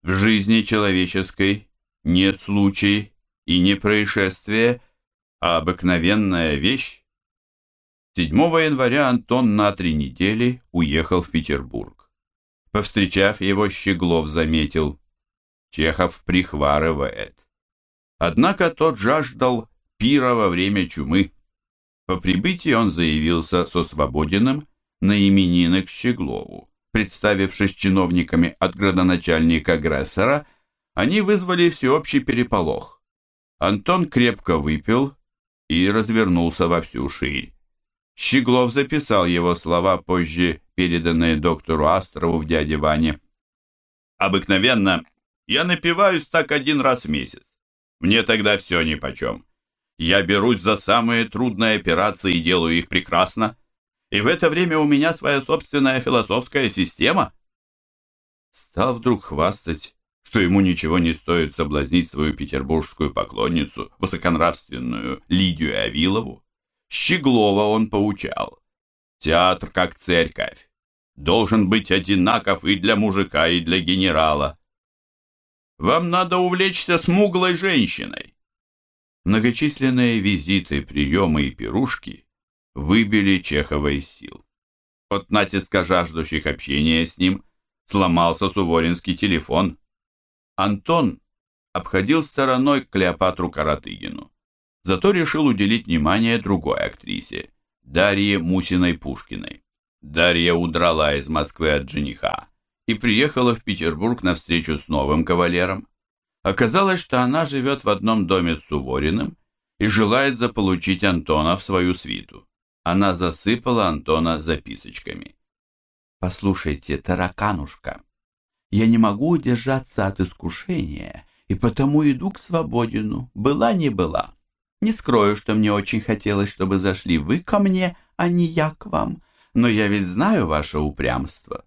в жизни человеческой нет случай и не происшествие, а обыкновенная вещь. 7 января Антон на три недели уехал в Петербург. Повстречав его, Щеглов заметил, Чехов прихварывает. Однако тот жаждал пира во время чумы. По прибытии он заявился со Свободиным на именины к Щеглову. Представившись чиновниками от градоначальника-агрессора, они вызвали всеобщий переполох. Антон крепко выпил и развернулся во всю ширь. Щеглов записал его слова, позже переданные доктору Астрову в дяде Ване. «Обыкновенно я напиваюсь так один раз в месяц. Мне тогда все нипочем. Я берусь за самые трудные операции и делаю их прекрасно и в это время у меня своя собственная философская система. Стал вдруг хвастать, что ему ничего не стоит соблазнить свою петербургскую поклонницу, высоконравственную Лидию Авилову. Щеглова он поучал. Театр как церковь. Должен быть одинаков и для мужика, и для генерала. Вам надо увлечься смуглой женщиной. Многочисленные визиты, приемы и пирушки выбили Чехова из сил. От натиска жаждущих общения с ним сломался суворинский телефон. Антон обходил стороной Клеопатру Каратыгину, зато решил уделить внимание другой актрисе, Дарье Мусиной-Пушкиной. Дарья удрала из Москвы от жениха и приехала в Петербург на встречу с новым кавалером. Оказалось, что она живет в одном доме с Сувориным и желает заполучить Антона в свою свиту. Она засыпала Антона записочками. «Послушайте, тараканушка, я не могу удержаться от искушения, и потому иду к свободину, была не была. Не скрою, что мне очень хотелось, чтобы зашли вы ко мне, а не я к вам, но я ведь знаю ваше упрямство.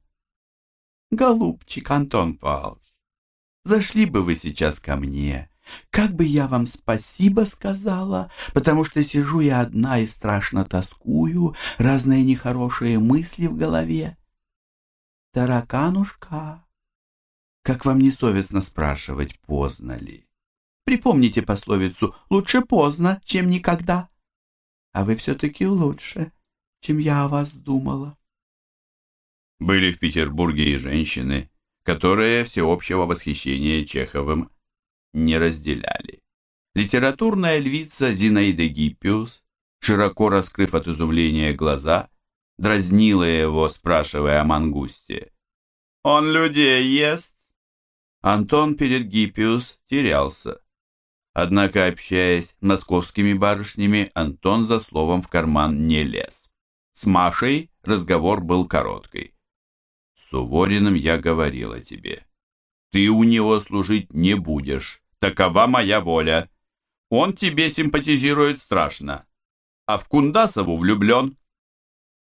Голубчик Антон Павлович, зашли бы вы сейчас ко мне, как бы я вам спасибо сказала, потому что сижу я одна и страшно тоскую, разные нехорошие мысли в голове. Тараканушка, как вам не совестно спрашивать, поздно ли? Припомните пословицу «лучше поздно, чем никогда». А вы все-таки лучше, чем я о вас думала. Были в Петербурге и женщины, которые всеобщего восхищения Чеховым не разделяли. Литературная львица Зинаида Гиппиус, широко раскрыв от изумления глаза, дразнила его, спрашивая о мангусте. «Он людей ест?» Антон перед Гиппиус терялся. Однако, общаясь с московскими барышнями, Антон за словом в карман не лез. С Машей разговор был короткий. «С Сувориным я говорила тебе. Ты у него служить не будешь. Такова моя воля. Он тебе симпатизирует страшно, а в Кундасову влюблен».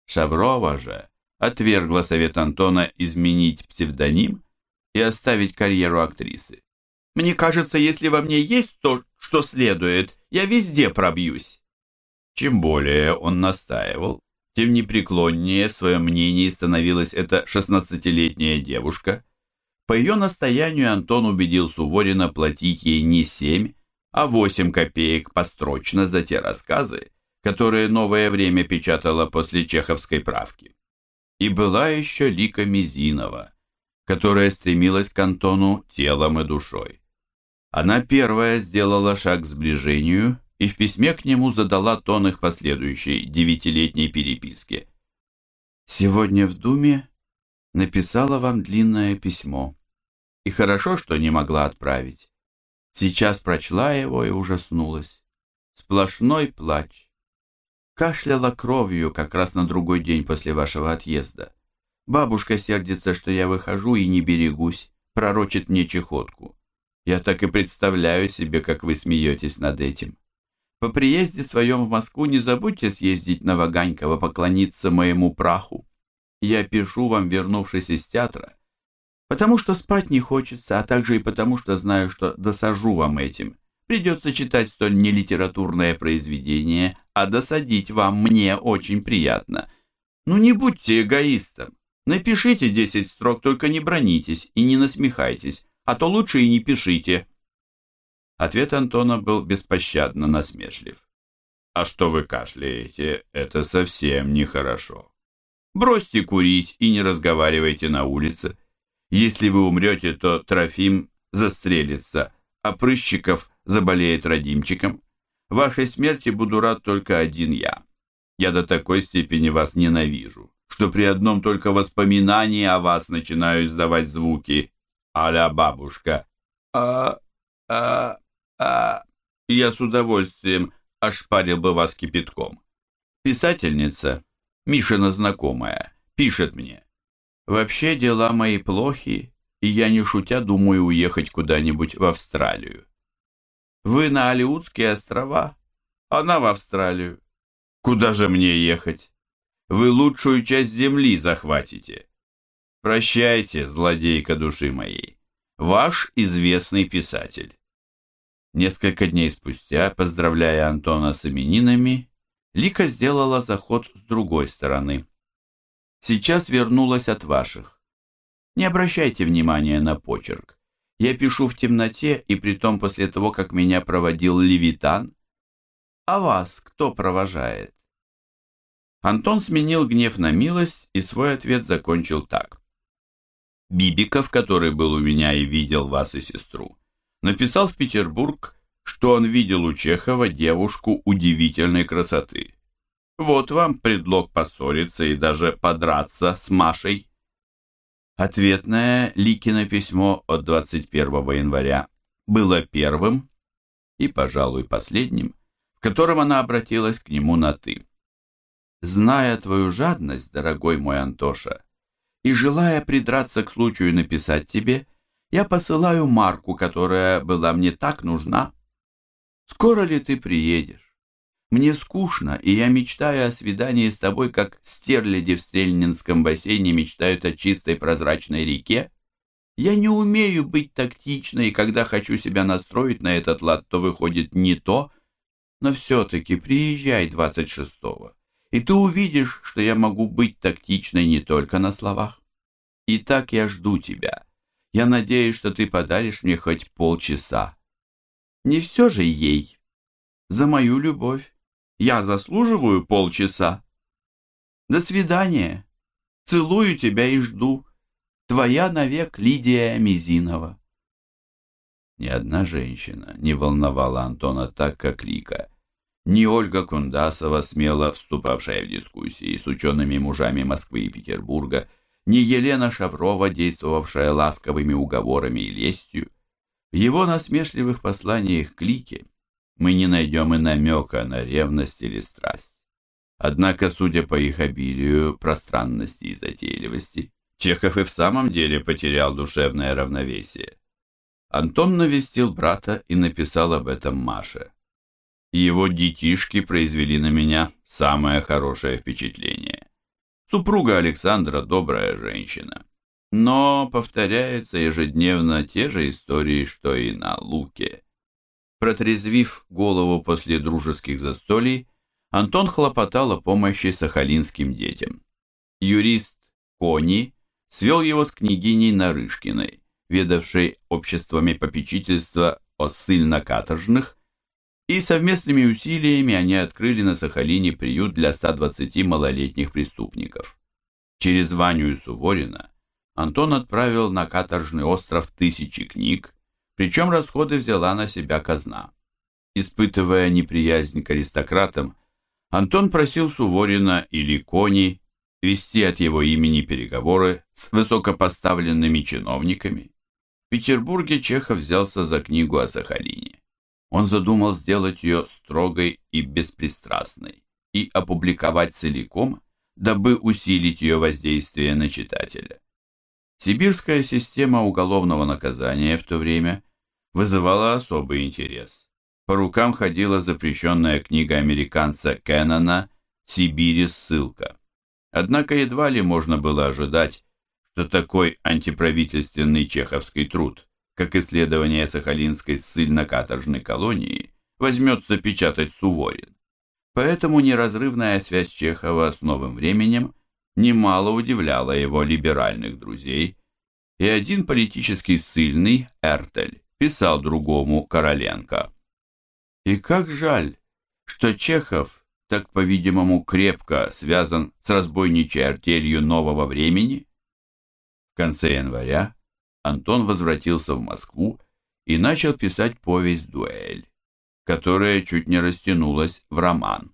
Шаврова же отвергла совет Антона изменить псевдоним и оставить карьеру актрисы. Мне кажется, если во мне есть то, что следует, я везде пробьюсь. Чем более он настаивал, тем непреклоннее в своем мнении становилась эта шестнадцатилетняя девушка. По ее настоянию Антон убедил Суворина платить ей не семь, а восемь копеек построчно за те рассказы, которые новое время печатало после чеховской правки. И была еще Лика Мизинова, которая стремилась к Антону телом и душой. Она первая сделала шаг к сближению и в письме к нему задала тон их последующей девятилетней переписке. «Сегодня в Думе написала вам длинное письмо, и хорошо, что не могла отправить. Сейчас прочла его и ужаснулась. Сплошной плач. Кашляла кровью как раз на другой день после вашего отъезда. Бабушка сердится, что я выхожу и не берегусь, пророчит мне чехотку. Я так и представляю себе, как вы смеетесь над этим. По приезде своем в Москву не забудьте съездить на Ваганьково поклониться моему праху. Я пишу вам, вернувшись из театра, потому что спать не хочется, а также и потому, что знаю, что досажу вам этим. Придется читать столь нелитературное произведение, а досадить вам мне очень приятно. Ну не будьте эгоистом. Напишите десять строк, только не бронитесь и не насмехайтесь а то лучше и не пишите». Ответ Антона был беспощадно насмешлив. «А что вы кашляете? Это совсем нехорошо. Бросьте курить и не разговаривайте на улице. Если вы умрете, то Трофим застрелится, а Прыщиков заболеет родимчиком. Вашей смерти буду рад только один я. Я до такой степени вас ненавижу, что при одном только воспоминании о вас начинаю издавать звуки, а бабушка. А, а, а. Я с удовольствием ошпарил бы вас кипятком. Писательница, Мишина знакомая, пишет мне. Вообще дела мои плохи, и я не шутя думаю уехать куда-нибудь в Австралию. Вы на Алиутские острова, она в Австралию. Куда же мне ехать? Вы лучшую часть земли захватите. Прощайте, злодейка души моей. Ваш известный писатель. Несколько дней спустя, поздравляя Антона с именинами, Лика сделала заход с другой стороны. Сейчас вернулась от ваших. Не обращайте внимания на почерк. Я пишу в темноте, и притом после того, как меня проводил Левитан. А вас кто провожает? Антон сменил гнев на милость и свой ответ закончил так. Бибиков, который был у меня и видел вас и сестру, написал в Петербург, что он видел у Чехова девушку удивительной красоты. Вот вам предлог поссориться и даже подраться с Машей. Ответное Ликино письмо от 21 января было первым и, пожалуй, последним, в котором она обратилась к нему на «ты». «Зная твою жадность, дорогой мой Антоша, и желая придраться к случаю написать тебе, я посылаю Марку, которая была мне так нужна. Скоро ли ты приедешь? Мне скучно, и я мечтаю о свидании с тобой, как стерляди в Стрельнинском бассейне мечтают о чистой прозрачной реке. Я не умею быть тактичной, и когда хочу себя настроить на этот лад, то выходит не то, но все-таки приезжай 26-го, и ты увидишь, что я могу быть тактичной не только на словах. Итак, я жду тебя. Я надеюсь, что ты подаришь мне хоть полчаса. Не все же ей. За мою любовь. Я заслуживаю полчаса. До свидания. Целую тебя и жду. Твоя навек Лидия Мизинова. Ни одна женщина не волновала Антона так, как Лика. Ни Ольга Кундасова, смело вступавшая в дискуссии с учеными мужами Москвы и Петербурга, ни Елена Шаврова, действовавшая ласковыми уговорами и лестью. В его насмешливых посланиях к Лике мы не найдем и намека на ревность или страсть. Однако, судя по их обилию, пространности и затейливости, Чехов и в самом деле потерял душевное равновесие. Антон навестил брата и написал об этом Маше. Его детишки произвели на меня самое хорошее впечатление. Супруга Александра добрая женщина. Но повторяются ежедневно те же истории, что и на Луке. Протрезвив голову после дружеских застолий, Антон хлопотал о помощи сахалинским детям. Юрист Кони свел его с княгиней Нарышкиной, ведавшей обществами попечительства о ссыльно-каторжных, и совместными усилиями они открыли на Сахалине приют для 120 малолетних преступников. Через Ваню и Суворина Антон отправил на каторжный остров тысячи книг, причем расходы взяла на себя казна. Испытывая неприязнь к аристократам, Антон просил Суворина или Кони вести от его имени переговоры с высокопоставленными чиновниками. В Петербурге Чехов взялся за книгу о Сахалине. Он задумал сделать ее строгой и беспристрастной и опубликовать целиком, дабы усилить ее воздействие на читателя. Сибирская система уголовного наказания в то время вызывала особый интерес. По рукам ходила запрещенная книга американца Кеннона «Сибири ссылка». Однако едва ли можно было ожидать, что такой антиправительственный чеховский труд, как исследование Сахалинской ссыльно-каторжной колонии, возьмется печатать Суворин. Поэтому неразрывная связь Чехова с новым временем немало удивляла его либеральных друзей, и один политический ссыльный, Эртель, писал другому Короленко. И как жаль, что Чехов так, по-видимому, крепко связан с разбойничей артелью нового времени. В конце января Антон возвратился в Москву и начал писать повесть «Дуэль», которая чуть не растянулась в роман.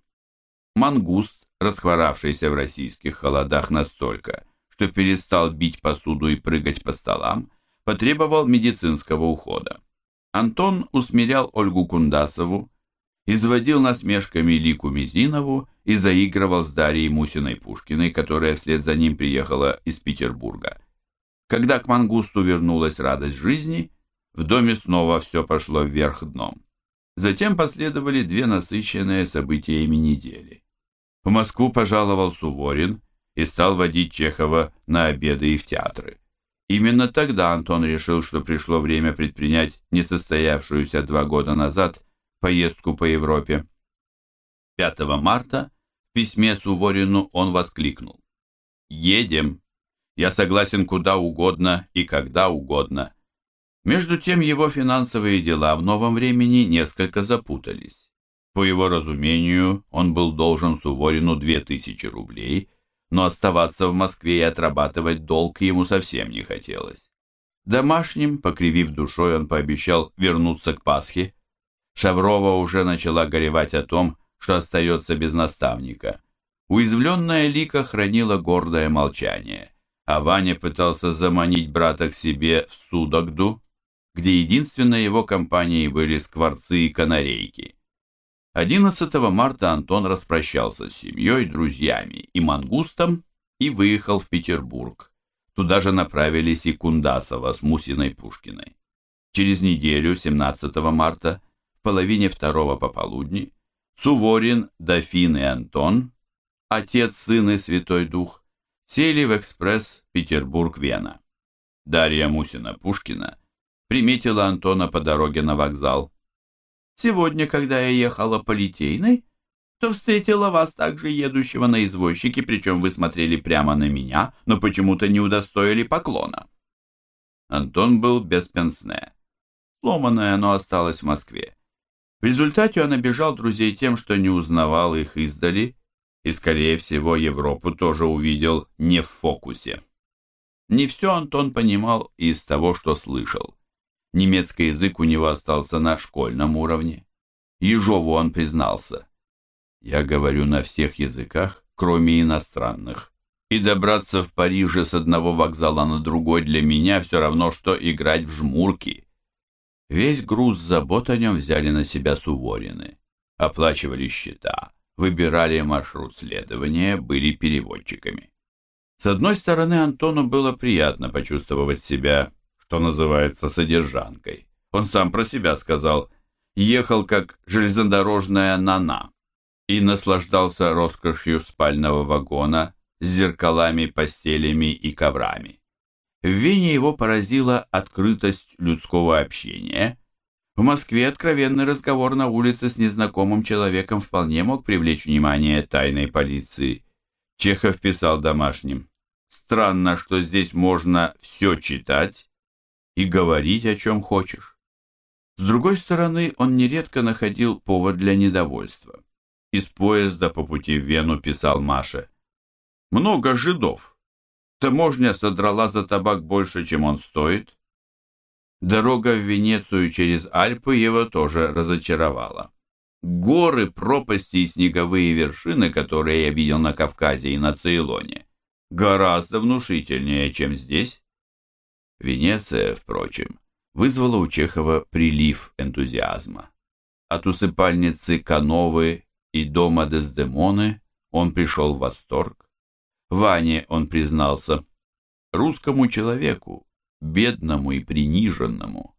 Мангуст, расхворавшийся в российских холодах настолько, что перестал бить посуду и прыгать по столам, потребовал медицинского ухода. Антон усмирял Ольгу Кундасову, изводил насмешками Лику Мизинову и заигрывал с Дарьей Мусиной-Пушкиной, которая вслед за ним приехала из Петербурга. Когда к Мангусту вернулась радость жизни, в доме снова все пошло вверх дном. Затем последовали две насыщенные событиями недели. В Москву пожаловал Суворин и стал водить Чехова на обеды и в театры. Именно тогда Антон решил, что пришло время предпринять несостоявшуюся два года назад поездку по Европе. 5 марта в письме Суворину он воскликнул. «Едем! Я согласен куда угодно и когда угодно». Между тем его финансовые дела в новом времени несколько запутались. По его разумению, он был должен Суворину 2000 рублей – но оставаться в Москве и отрабатывать долг ему совсем не хотелось. Домашним, покривив душой, он пообещал вернуться к Пасхе. Шаврова уже начала горевать о том, что остается без наставника. Уязвленная Лика хранила гордое молчание, а Ваня пытался заманить брата к себе в Судогду, где единственной его компанией были скворцы и канарейки. 11 марта Антон распрощался с семьей, друзьями и мангустом и выехал в Петербург. Туда же направились и Кундасова с Мусиной Пушкиной. Через неделю, 17 марта, в половине второго пополудни, Суворин, Дофин и Антон, Отец, Сын и Святой Дух, сели в экспресс Петербург-Вена. Дарья Мусина-Пушкина приметила Антона по дороге на вокзал. Сегодня, когда я ехала по Литейной, то встретила вас также едущего на извозчике, причем вы смотрели прямо на меня, но почему-то не удостоили поклона. Антон был без пенсне. Сломанное оно осталось в Москве. В результате он обижал друзей тем, что не узнавал их издали, и, скорее всего, Европу тоже увидел не в фокусе. Не все Антон понимал из того, что слышал. Немецкий язык у него остался на школьном уровне. Ежову он признался. «Я говорю на всех языках, кроме иностранных. И добраться в Париже с одного вокзала на другой для меня все равно, что играть в жмурки». Весь груз забот о нем взяли на себя Суворины. Оплачивали счета, выбирали маршрут следования, были переводчиками. С одной стороны, Антону было приятно почувствовать себя что называется, содержанкой. Он сам про себя сказал, ехал как железнодорожная нана и наслаждался роскошью спального вагона с зеркалами, постелями и коврами. В Вене его поразила открытость людского общения. В Москве откровенный разговор на улице с незнакомым человеком вполне мог привлечь внимание тайной полиции. Чехов писал домашним. Странно, что здесь можно все читать, и говорить о чем хочешь. С другой стороны, он нередко находил повод для недовольства. Из поезда по пути в Вену писал Маше. «Много жидов. Таможня содрала за табак больше, чем он стоит». Дорога в Венецию через Альпы его тоже разочаровала. Горы, пропасти и снеговые вершины, которые я видел на Кавказе и на Цейлоне, гораздо внушительнее, чем здесь. Венеция, впрочем, вызвала у Чехова прилив энтузиазма. От усыпальницы Кановы и дома Дездемоны он пришел в восторг. Ване он признался, русскому человеку, бедному и приниженному,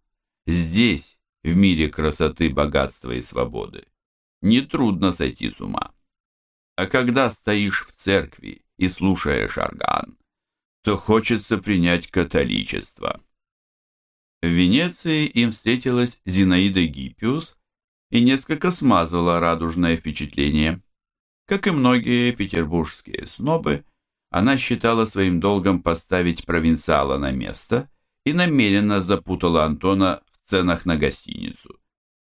здесь, в мире красоты, богатства и свободы, нетрудно сойти с ума. А когда стоишь в церкви и слушаешь орган, то хочется принять католичество. В Венеции им встретилась Зинаида Гиппиус и несколько смазала радужное впечатление. Как и многие петербургские снобы, она считала своим долгом поставить провинциала на место и намеренно запутала Антона в ценах на гостиницу.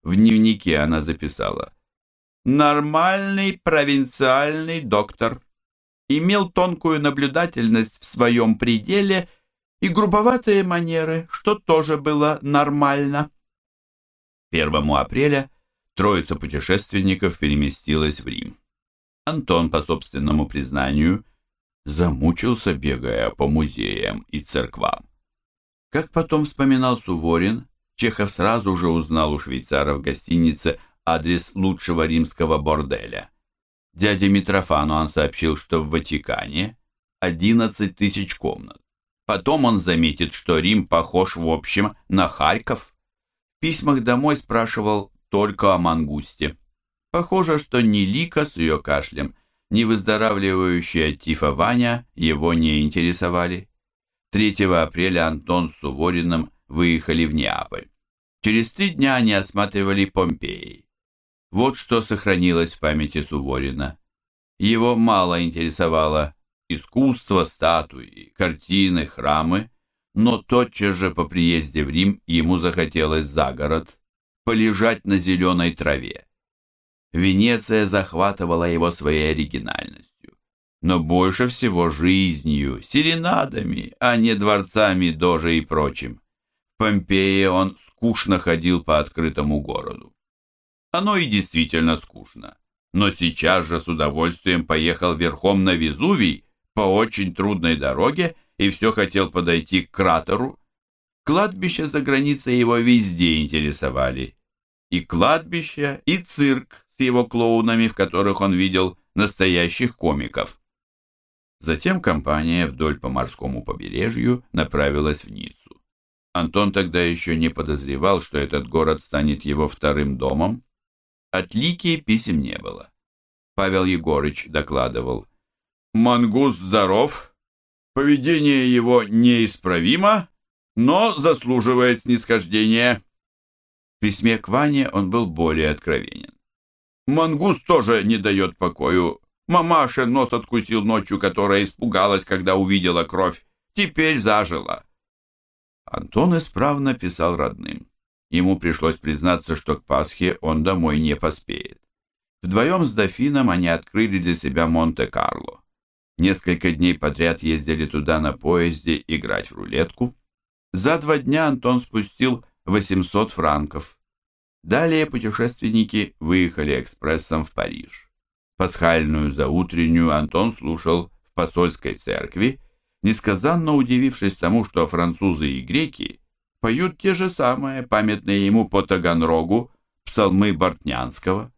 В дневнике она записала «Нормальный провинциальный доктор» имел тонкую наблюдательность в своем пределе и грубоватые манеры, что тоже было нормально. 1 апреля троица путешественников переместилась в Рим. Антон, по собственному признанию, замучился, бегая по музеям и церквам. Как потом вспоминал Суворин, Чехов сразу же узнал у швейцара в гостинице адрес лучшего римского борделя. Дяде Митрофану он сообщил, что в Ватикане 11 тысяч комнат. Потом он заметит, что Рим похож в общем на Харьков. В письмах домой спрашивал только о мангусте. Похоже, что ни Лика с ее кашлем, ни выздоравливающая Тифа Ваня его не интересовали. 3 апреля Антон с Сувориным выехали в Неаполь. Через три дня они осматривали Помпеи. Вот что сохранилось в памяти Суворина. Его мало интересовало искусство, статуи, картины, храмы, но тотчас же по приезде в Рим ему захотелось за город полежать на зеленой траве. Венеция захватывала его своей оригинальностью. но больше всего жизнью, серенадами, а не дворцами дожи и прочим. В Помпее он скучно ходил по открытому городу. Оно и действительно скучно, но сейчас же с удовольствием поехал верхом на Везувий по очень трудной дороге и все хотел подойти к кратеру. Кладбища за границей его везде интересовали. И кладбище, и цирк его клоунами, в которых он видел настоящих комиков. Затем компания вдоль по морскому побережью направилась в Ниццу. Антон тогда еще не подозревал, что этот город станет его вторым домом. От Лики писем не было. Павел Егорыч докладывал. «Мангус здоров, поведение его неисправимо, но заслуживает снисхождения». В письме к Ване он был более откровенен. «Мангус тоже не дает покою Мамаша нос откусил ночью, которая испугалась, когда увидела кровь. Теперь зажила. Антон исправно писал родным. Ему пришлось признаться, что к Пасхе он домой не поспеет. Вдвоем с дофином они открыли для себя Монте-Карло. Несколько дней подряд ездили туда на поезде играть в рулетку. За два дня Антон спустил 800 франков. Далее путешественники выехали экспрессом в Париж. Пасхальную заутреннюю Антон слушал в посольской церкви, несказанно удивившись тому, что французы и греки поют те же самые, памятные ему по Таганрогу, псалмы Бортнянского.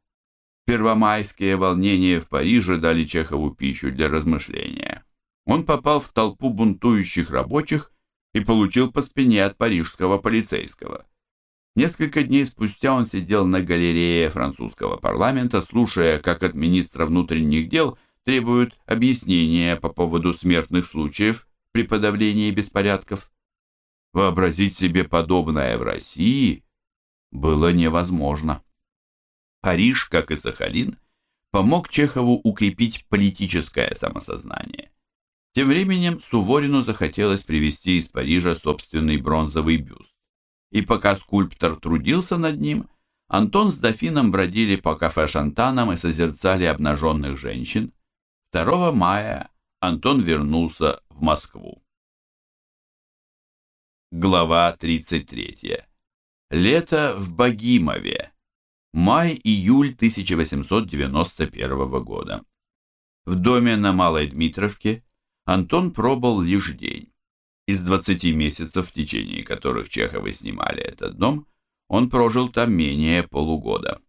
Первомайские волнения в Париже дали Чехову пищу для размышления. Он попал в толпу бунтующих рабочих и получил по спине от парижского полицейского. Несколько дней спустя он сидел на галерее французского парламента, слушая, как от министра внутренних дел требуют объяснения по поводу смертных случаев при подавлении беспорядков. Вообразить себе подобное в России было невозможно. Париж, как и Сахалин, помог Чехову укрепить политическое самосознание. Тем временем Суворину захотелось привезти из Парижа собственный бронзовый бюст и пока скульптор трудился над ним, Антон с дофином бродили по кафе Шантанам и созерцали обнаженных женщин. 2 мая Антон вернулся в Москву. Глава 33. Лето в Богимове. Май-июль 1891 года. В доме на Малой Дмитровке Антон пробыл лишь день. Из 20 месяцев, в течение которых Чеховы снимали этот дом, он прожил там менее полугода.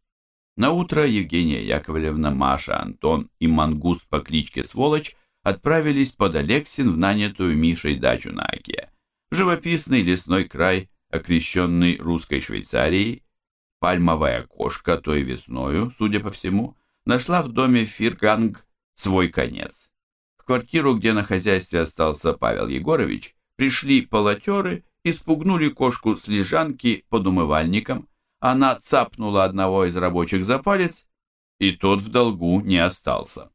На утро Евгения Яковлевна, Маша, Антон и Мангус по кличке Сволочь отправились под Алексин в нанятую Мишей дачу на Оке. Живописный лесной край, окрещенный русской Швейцарией, пальмовая кошка той весною, судя по всему, нашла в доме Фирганг свой конец. В квартиру, где на хозяйстве остался Павел Егорович, Пришли полотеры и спугнули кошку с лежанки под умывальником. Она цапнула одного из рабочих за палец, и тот в долгу не остался.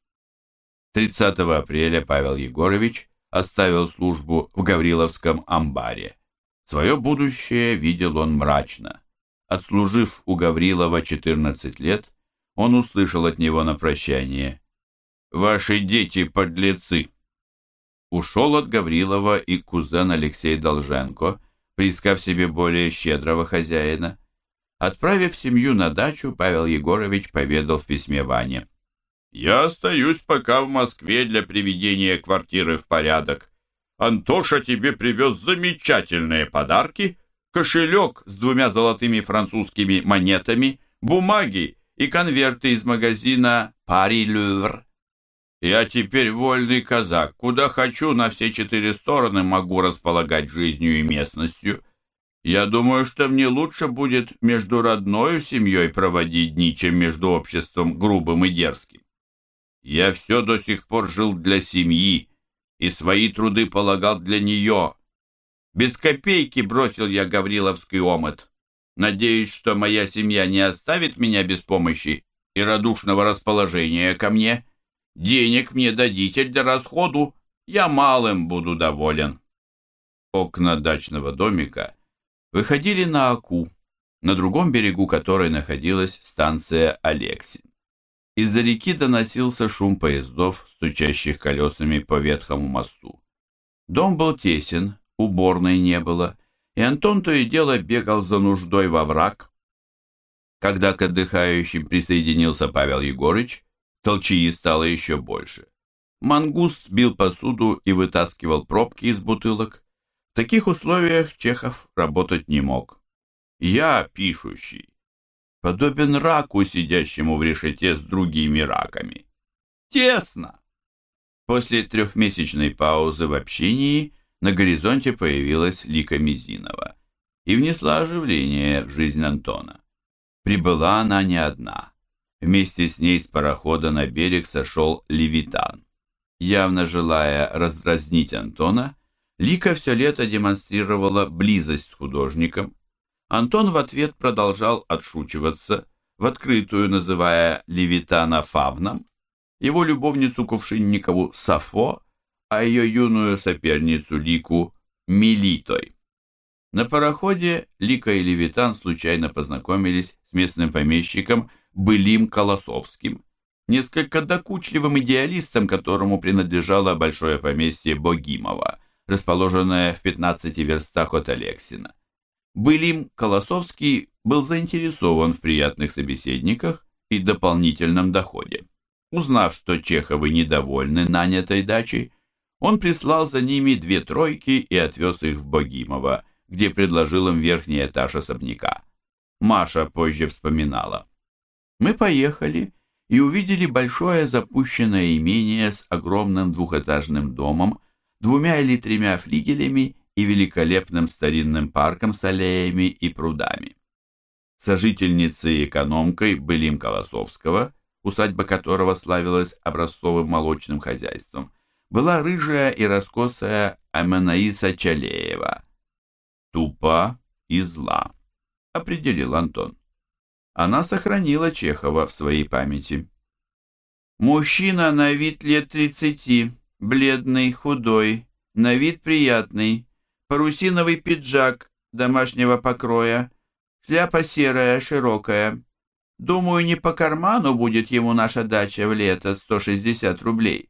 30 апреля Павел Егорович оставил службу в Гавриловском амбаре. Свое будущее видел он мрачно. Отслужив у Гаврилова 14 лет, он услышал от него на прощание «Ваши дети подлецы!» Ушел от Гаврилова и кузен Алексей Долженко, приискав себе более щедрого хозяина. Отправив семью на дачу, Павел Егорович поведал в письме Ване. «Я остаюсь пока в Москве для приведения квартиры в порядок. Антоша тебе привез замечательные подарки, кошелек с двумя золотыми французскими монетами, бумаги и конверты из магазина «Пари Лювр». Я теперь вольный казак. Куда хочу, на все четыре стороны могу располагать жизнью и местностью. Я думаю, что мне лучше будет между родной семьей проводить дни, чем между обществом грубым и дерзким. Я все до сих пор жил для семьи и свои труды полагал для нее. Без копейки бросил я Гавриловский омут. Надеюсь, что моя семья не оставит меня без помощи и радушного расположения ко мне. Денег мне дадите для расходу, я малым буду доволен. Окна дачного домика выходили на Аку, на другом берегу которой находилась станция Алексин. Из-за реки доносился шум поездов, стучащих колесами по ветхому мосту. Дом был тесен, уборной не было, и Антон то и дело бегал за нуждой во враг. Когда к отдыхающим присоединился Павел Егорыч, толчии стало еще больше. Мангуст бил посуду и вытаскивал пробки из бутылок. В таких условиях Чехов работать не мог. Я, пишущий, подобен раку, сидящему в решете с другими раками. Тесно! После трехмесячной паузы в общении на горизонте появилась Лика Мизинова и внесла оживление в жизнь Антона. Прибыла она не одна. Вместе с ней с парохода на берег сошел Левитан. Явно желая раздразнить Антона, Лика все лето демонстрировала близость с художником. Антон в ответ продолжал отшучиваться, в открытую называя Левитана Фавном, его любовницу Кувшинникову Сафо, а ее юную соперницу Лику Милитой. На пароходе Лика и Левитан случайно познакомились с местным помещиком Былим Колосовским, несколько докучливым идеалистом, которому принадлежало большое поместье Богимова, расположенное в 15 верстах от Алексина. Былим Колосовский был заинтересован в приятных собеседниках и дополнительном доходе. Узнав, что Чеховы недовольны нанятой дачей, он прислал за ними две тройки и отвез их в Богимово, где предложил им верхний этаж особняка. Маша позже вспоминала. «Мы поехали и увидели большое запущенное имение с огромным двухэтажным домом, двумя или тремя флигелями и великолепным старинным парком с аллеями и прудами. Сожительницей и экономкой Былим Колосовского – усадьба которого славилась образцовым молочным хозяйством, была рыжая и раскосая Аманаиса Чалеева. «Тупа и зла», — определил Антон. Она сохранила Чехова в своей памяти. «Мужчина на вид лет тридцати, бледный, худой, на вид приятный, парусиновый пиджак домашнего покроя, шляпа серая, широкая, Думаю, не по карману будет ему наша дача в лето 160 рублей.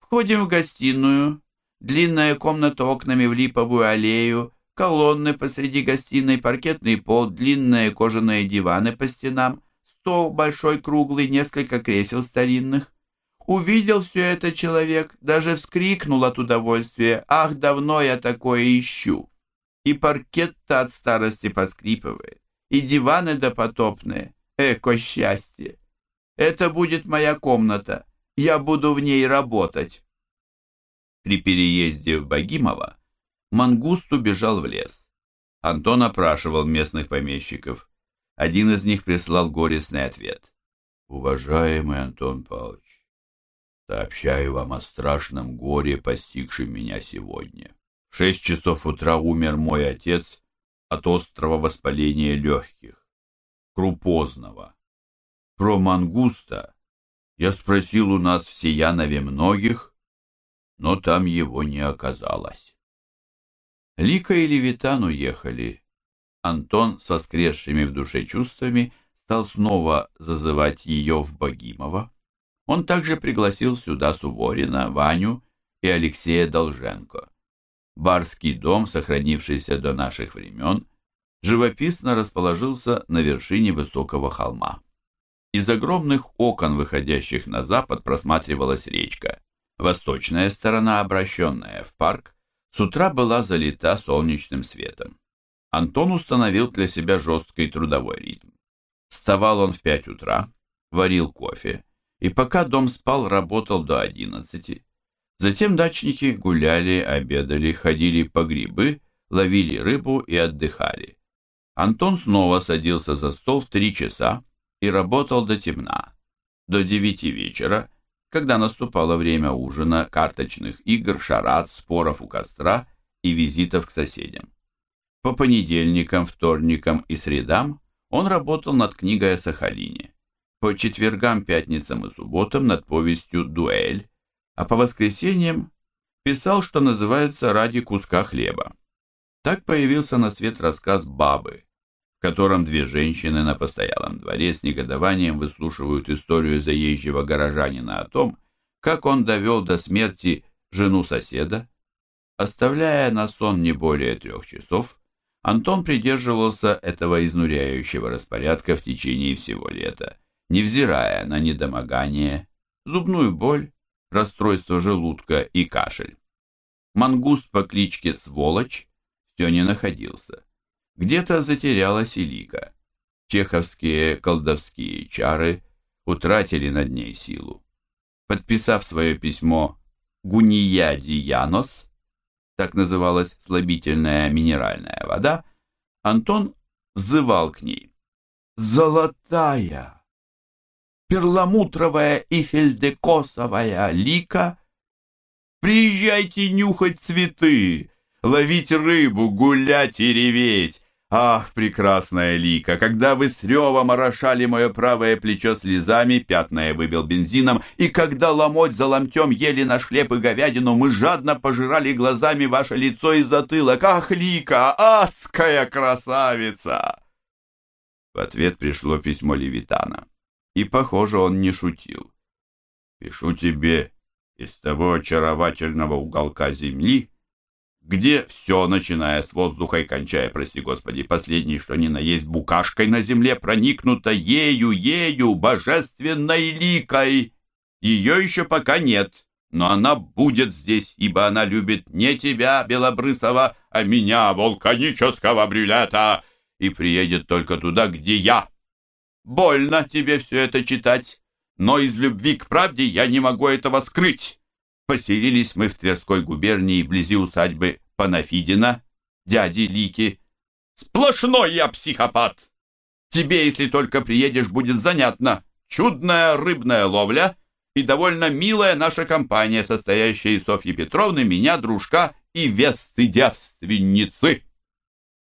Входим в гостиную. Длинная комната окнами в липовую аллею, колонны посреди гостиной, паркетный пол, длинные кожаные диваны по стенам, стол большой круглый, несколько кресел старинных. Увидел все это человек, даже вскрикнул от удовольствия. «Ах, давно я такое ищу!» И паркет-то от старости поскрипывает, и диваны допотопные. Эко счастье! Это будет моя комната. Я буду в ней работать. При переезде в Богимово Мангуст убежал в лес. Антон опрашивал местных помещиков. Один из них прислал горестный ответ. «Уважаемый Антон Павлович, сообщаю вам о страшном горе, постигшем меня сегодня. В шесть часов утра умер мой отец от острого воспаления легких. Крупозного. Про мангуста я спросил у нас в Сиянове многих, но там его не оказалось. Лика и Левитан уехали. Антон с воскресшими в душе чувствами стал снова зазывать ее в Богимово. Он также пригласил сюда Суворина, Ваню и Алексея Долженко. Барский дом, сохранившийся до наших времен, живописно расположился на вершине высокого холма. Из огромных окон, выходящих на запад, просматривалась речка. Восточная сторона, обращенная в парк, с утра была залита солнечным светом. Антон установил для себя жесткий трудовой ритм. Вставал он в пять утра, варил кофе, и пока дом спал, работал до одиннадцати. Затем дачники гуляли, обедали, ходили по грибы, ловили рыбу и отдыхали. Антон снова садился за стол в три часа и работал до темна, до девяти вечера, когда наступало время ужина, карточных игр, шарат, споров у костра и визитов к соседям. По понедельникам, вторникам и средам он работал над книгой о Сахалине, по четвергам, пятницам и субботам над повестью «Дуэль», а по воскресеньям писал, что называется «Ради куска хлеба». Так появился на свет рассказ «Бабы», котором две женщины на постоялом дворе с негодованием выслушивают историю заезжего горожанина о том, как он довел до смерти жену соседа. Оставляя на сон не более трех часов, Антон придерживался этого изнуряющего распорядка в течение всего лета, невзирая на недомогание, зубную боль, расстройство желудка и кашель. Мангуст по кличке Сволочь все не находился. Где-то затерялась и лика. Чеховские колдовские чары утратили над ней силу. Подписав свое письмо «Гуния Янос», так называлась слабительная минеральная вода, Антон взывал к ней. «Золотая, перламутровая и фельдекосовая лика, приезжайте нюхать цветы, ловить рыбу, гулять и реветь, Ах, прекрасная лика, когда вы с ревом орошали мое правое плечо слезами, пятное выбил бензином, и когда ломоть за ломтем ели наш хлеб и говядину, мы жадно пожирали глазами ваше лицо и затылок. Ах, лика, адская красавица! В ответ пришло письмо Левитана, и, похоже, он не шутил. Пишу тебе из того очаровательного уголка земли, где все, начиная с воздуха и кончая, прости господи, последний, что ни на есть букашкой на земле, проникнуто ею, ею, божественной ликой. Ее еще пока нет, но она будет здесь, ибо она любит не тебя, Белобрысова, а меня, вулканического брюлета, и приедет только туда, где я. Больно тебе все это читать, но из любви к правде я не могу этого скрыть. Поселились мы в Тверской губернии вблизи усадьбы Панафидина, дяди Лики. Сплошной я психопат! Тебе, если только приедешь, будет занятно. Чудная рыбная ловля и довольно милая наша компания, состоящая из Софьи Петровны, меня, дружка и Весты девственницы.